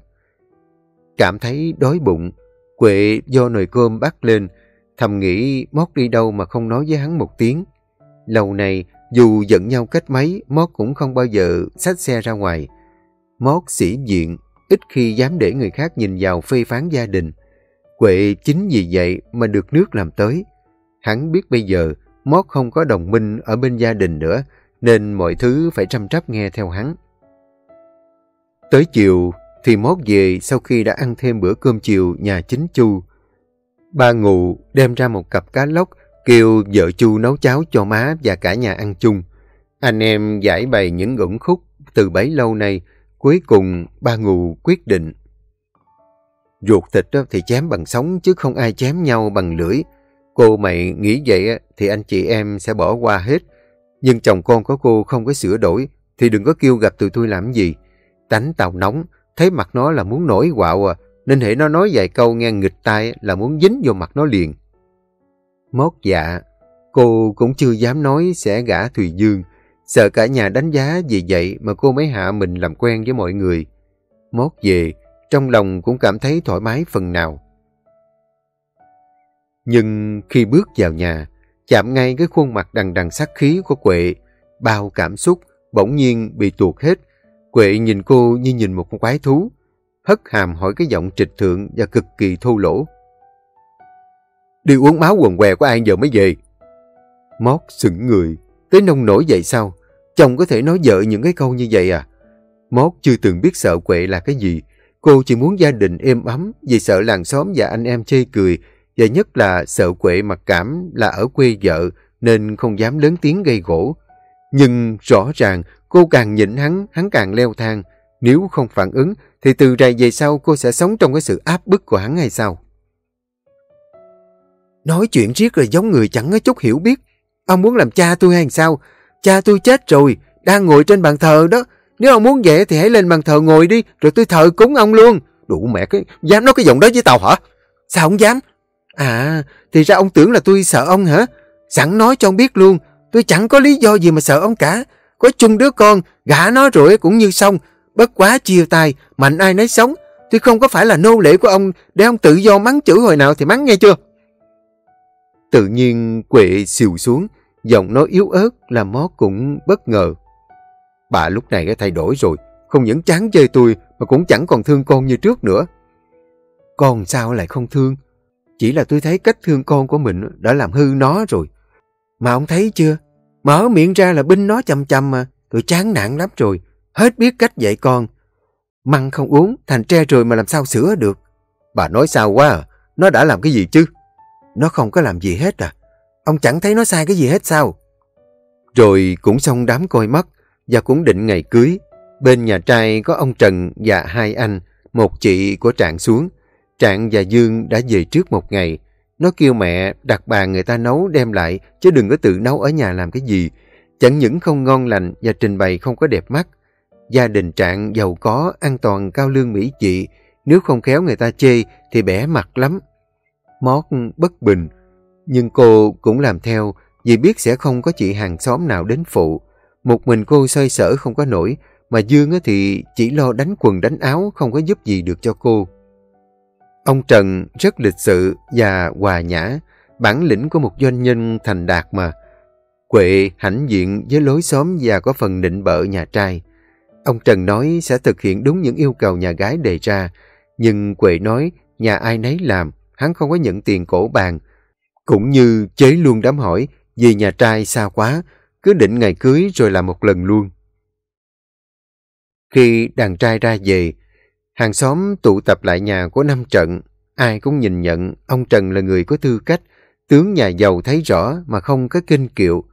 Cảm thấy đói bụng, Quệ do nồi cơm bắt lên, thầm nghĩ Mót đi đâu mà không nói với hắn một tiếng. Lâu này, dù giận nhau cách mấy, Mót cũng không bao giờ xách xe ra ngoài. Mót sĩ diện, ít khi dám để người khác nhìn vào phê phán gia đình. Quệ chính vì vậy mà được nước làm tới. Hắn biết bây giờ, Mót không có đồng minh ở bên gia đình nữa, nên mọi thứ phải chăm trắp nghe theo hắn. Tới chiều thì Mót về sau khi đã ăn thêm bữa cơm chiều nhà chính Chu. Ba ngụ đem ra một cặp cá lóc, kêu vợ Chu nấu cháo cho má và cả nhà ăn chung. Anh em giải bày những ngẩn khúc từ bấy lâu nay, cuối cùng ba ngù quyết định. Ruột thịt thì chém bằng sống chứ không ai chém nhau bằng lưỡi. Cô mày nghĩ vậy thì anh chị em sẽ bỏ qua hết. Nhưng chồng con của cô không có sửa đổi thì đừng có kêu gặp tụi tôi làm gì. Tánh tàu nóng, thấy mặt nó là muốn nổi quạo à, nên hệ nó nói vài câu nghe nghịch tai là muốn dính vô mặt nó liền. Mót dạ, cô cũng chưa dám nói sẽ gả Thùy Dương, sợ cả nhà đánh giá vì vậy mà cô mới hạ mình làm quen với mọi người. Mót về, trong lòng cũng cảm thấy thoải mái phần nào. Nhưng khi bước vào nhà, chạm ngay cái khuôn mặt đằng đằng sát khí của Quệ, bao cảm xúc bỗng nhiên bị tuột hết. Quệ nhìn cô như nhìn một con quái thú, hất hàm hỏi cái giọng trịch thượng và cực kỳ thô lỗ. Đi uống máu quần què của ai giờ mới về? Mót sững người, tới nông nổi vậy sao? Chồng có thể nói vợ những cái câu như vậy à? Mót chưa từng biết sợ Quệ là cái gì. Cô chỉ muốn gia đình êm ấm vì sợ làng xóm và anh em chê cười và nhất là sợ quệ mặc cảm là ở quê vợ nên không dám lớn tiếng gây gỗ. Nhưng rõ ràng cô càng nhịn hắn, hắn càng leo thang. Nếu không phản ứng thì từ đây về sau cô sẽ sống trong cái sự áp bức của hắn hay sao? Nói chuyện riết là giống người chẳng có chút hiểu biết. Ông muốn làm cha tôi hay sao? Cha tôi chết rồi, đang ngồi trên bàn thờ đó. Nếu ông muốn vậy thì hãy lên bàn thờ ngồi đi, rồi tôi thờ cúng ông luôn. Đủ mẹ cái, dám nói cái giọng đó với tao hả? Sao ông dám? À, thì ra ông tưởng là tôi sợ ông hả? Sẵn nói cho ông biết luôn, tôi chẳng có lý do gì mà sợ ông cả. Có chung đứa con, gả nó rồi cũng như xong. Bất quá chia tay, mạnh ai nấy sống. Tôi không có phải là nô lệ của ông để ông tự do mắng chữ hồi nào thì mắng nghe chưa? Tự nhiên quệ xìu xuống, giọng nói yếu ớt làm Mó cũng bất ngờ. Bà lúc này đã thay đổi rồi, không những chán chơi tôi mà cũng chẳng còn thương con như trước nữa. Con sao lại không thương? Chỉ là tôi thấy cách thương con của mình đã làm hư nó rồi. Mà ông thấy chưa? Mở miệng ra là binh nó chầm chầm mà. Tôi chán nản lắm rồi. Hết biết cách dạy con. Măng không uống, thành tre rồi mà làm sao sửa được. Bà nói sao quá à? Nó đã làm cái gì chứ? Nó không có làm gì hết à? Ông chẳng thấy nó sai cái gì hết sao? Rồi cũng xong đám coi mắt. và cũng định ngày cưới. Bên nhà trai có ông Trần và hai anh, một chị của Trạng xuống. Trạng và Dương đã về trước một ngày. Nó kêu mẹ đặt bàn người ta nấu đem lại, chứ đừng có tự nấu ở nhà làm cái gì. Chẳng những không ngon lành và trình bày không có đẹp mắt. Gia đình Trạng giàu có, an toàn, cao lương mỹ chị. Nếu không khéo người ta chê thì bẻ mặt lắm. Mót bất bình. Nhưng cô cũng làm theo vì biết sẽ không có chị hàng xóm nào đến phụ. Một mình cô xoay sở không có nổi, mà Dương thì chỉ lo đánh quần đánh áo không có giúp gì được cho cô. Ông Trần rất lịch sự và hòa nhã, bản lĩnh của một doanh nhân thành đạt mà. Quệ hãnh diện với lối xóm và có phần nịnh bợ nhà trai. Ông Trần nói sẽ thực hiện đúng những yêu cầu nhà gái đề ra, nhưng Quệ nói nhà ai nấy làm, hắn không có nhận tiền cổ bàn. Cũng như chế luôn đám hỏi vì nhà trai xa quá, cứ định ngày cưới rồi làm một lần luôn. Khi đàn trai ra về, hàng xóm tụ tập lại nhà của Năm Trận. Ai cũng nhìn nhận ông Trần là người có tư cách, tướng nhà giàu thấy rõ mà không có kinh kiệu.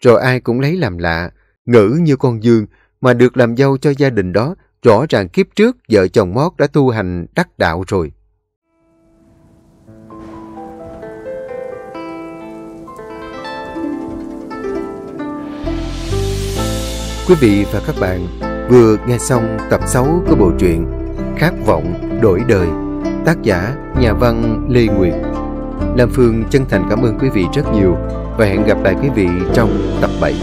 Rồi ai cũng lấy làm lạ, ngữ như con dương mà được làm dâu cho gia đình đó, rõ ràng kiếp trước vợ chồng Mót đã tu hành đắc đạo rồi. Quý vị và các bạn vừa nghe xong tập 6 của bộ truyện Khát vọng đổi đời, tác giả nhà văn Lê Nguyệt. Lam Phương chân thành cảm ơn quý vị rất nhiều và hẹn gặp lại quý vị trong tập 7.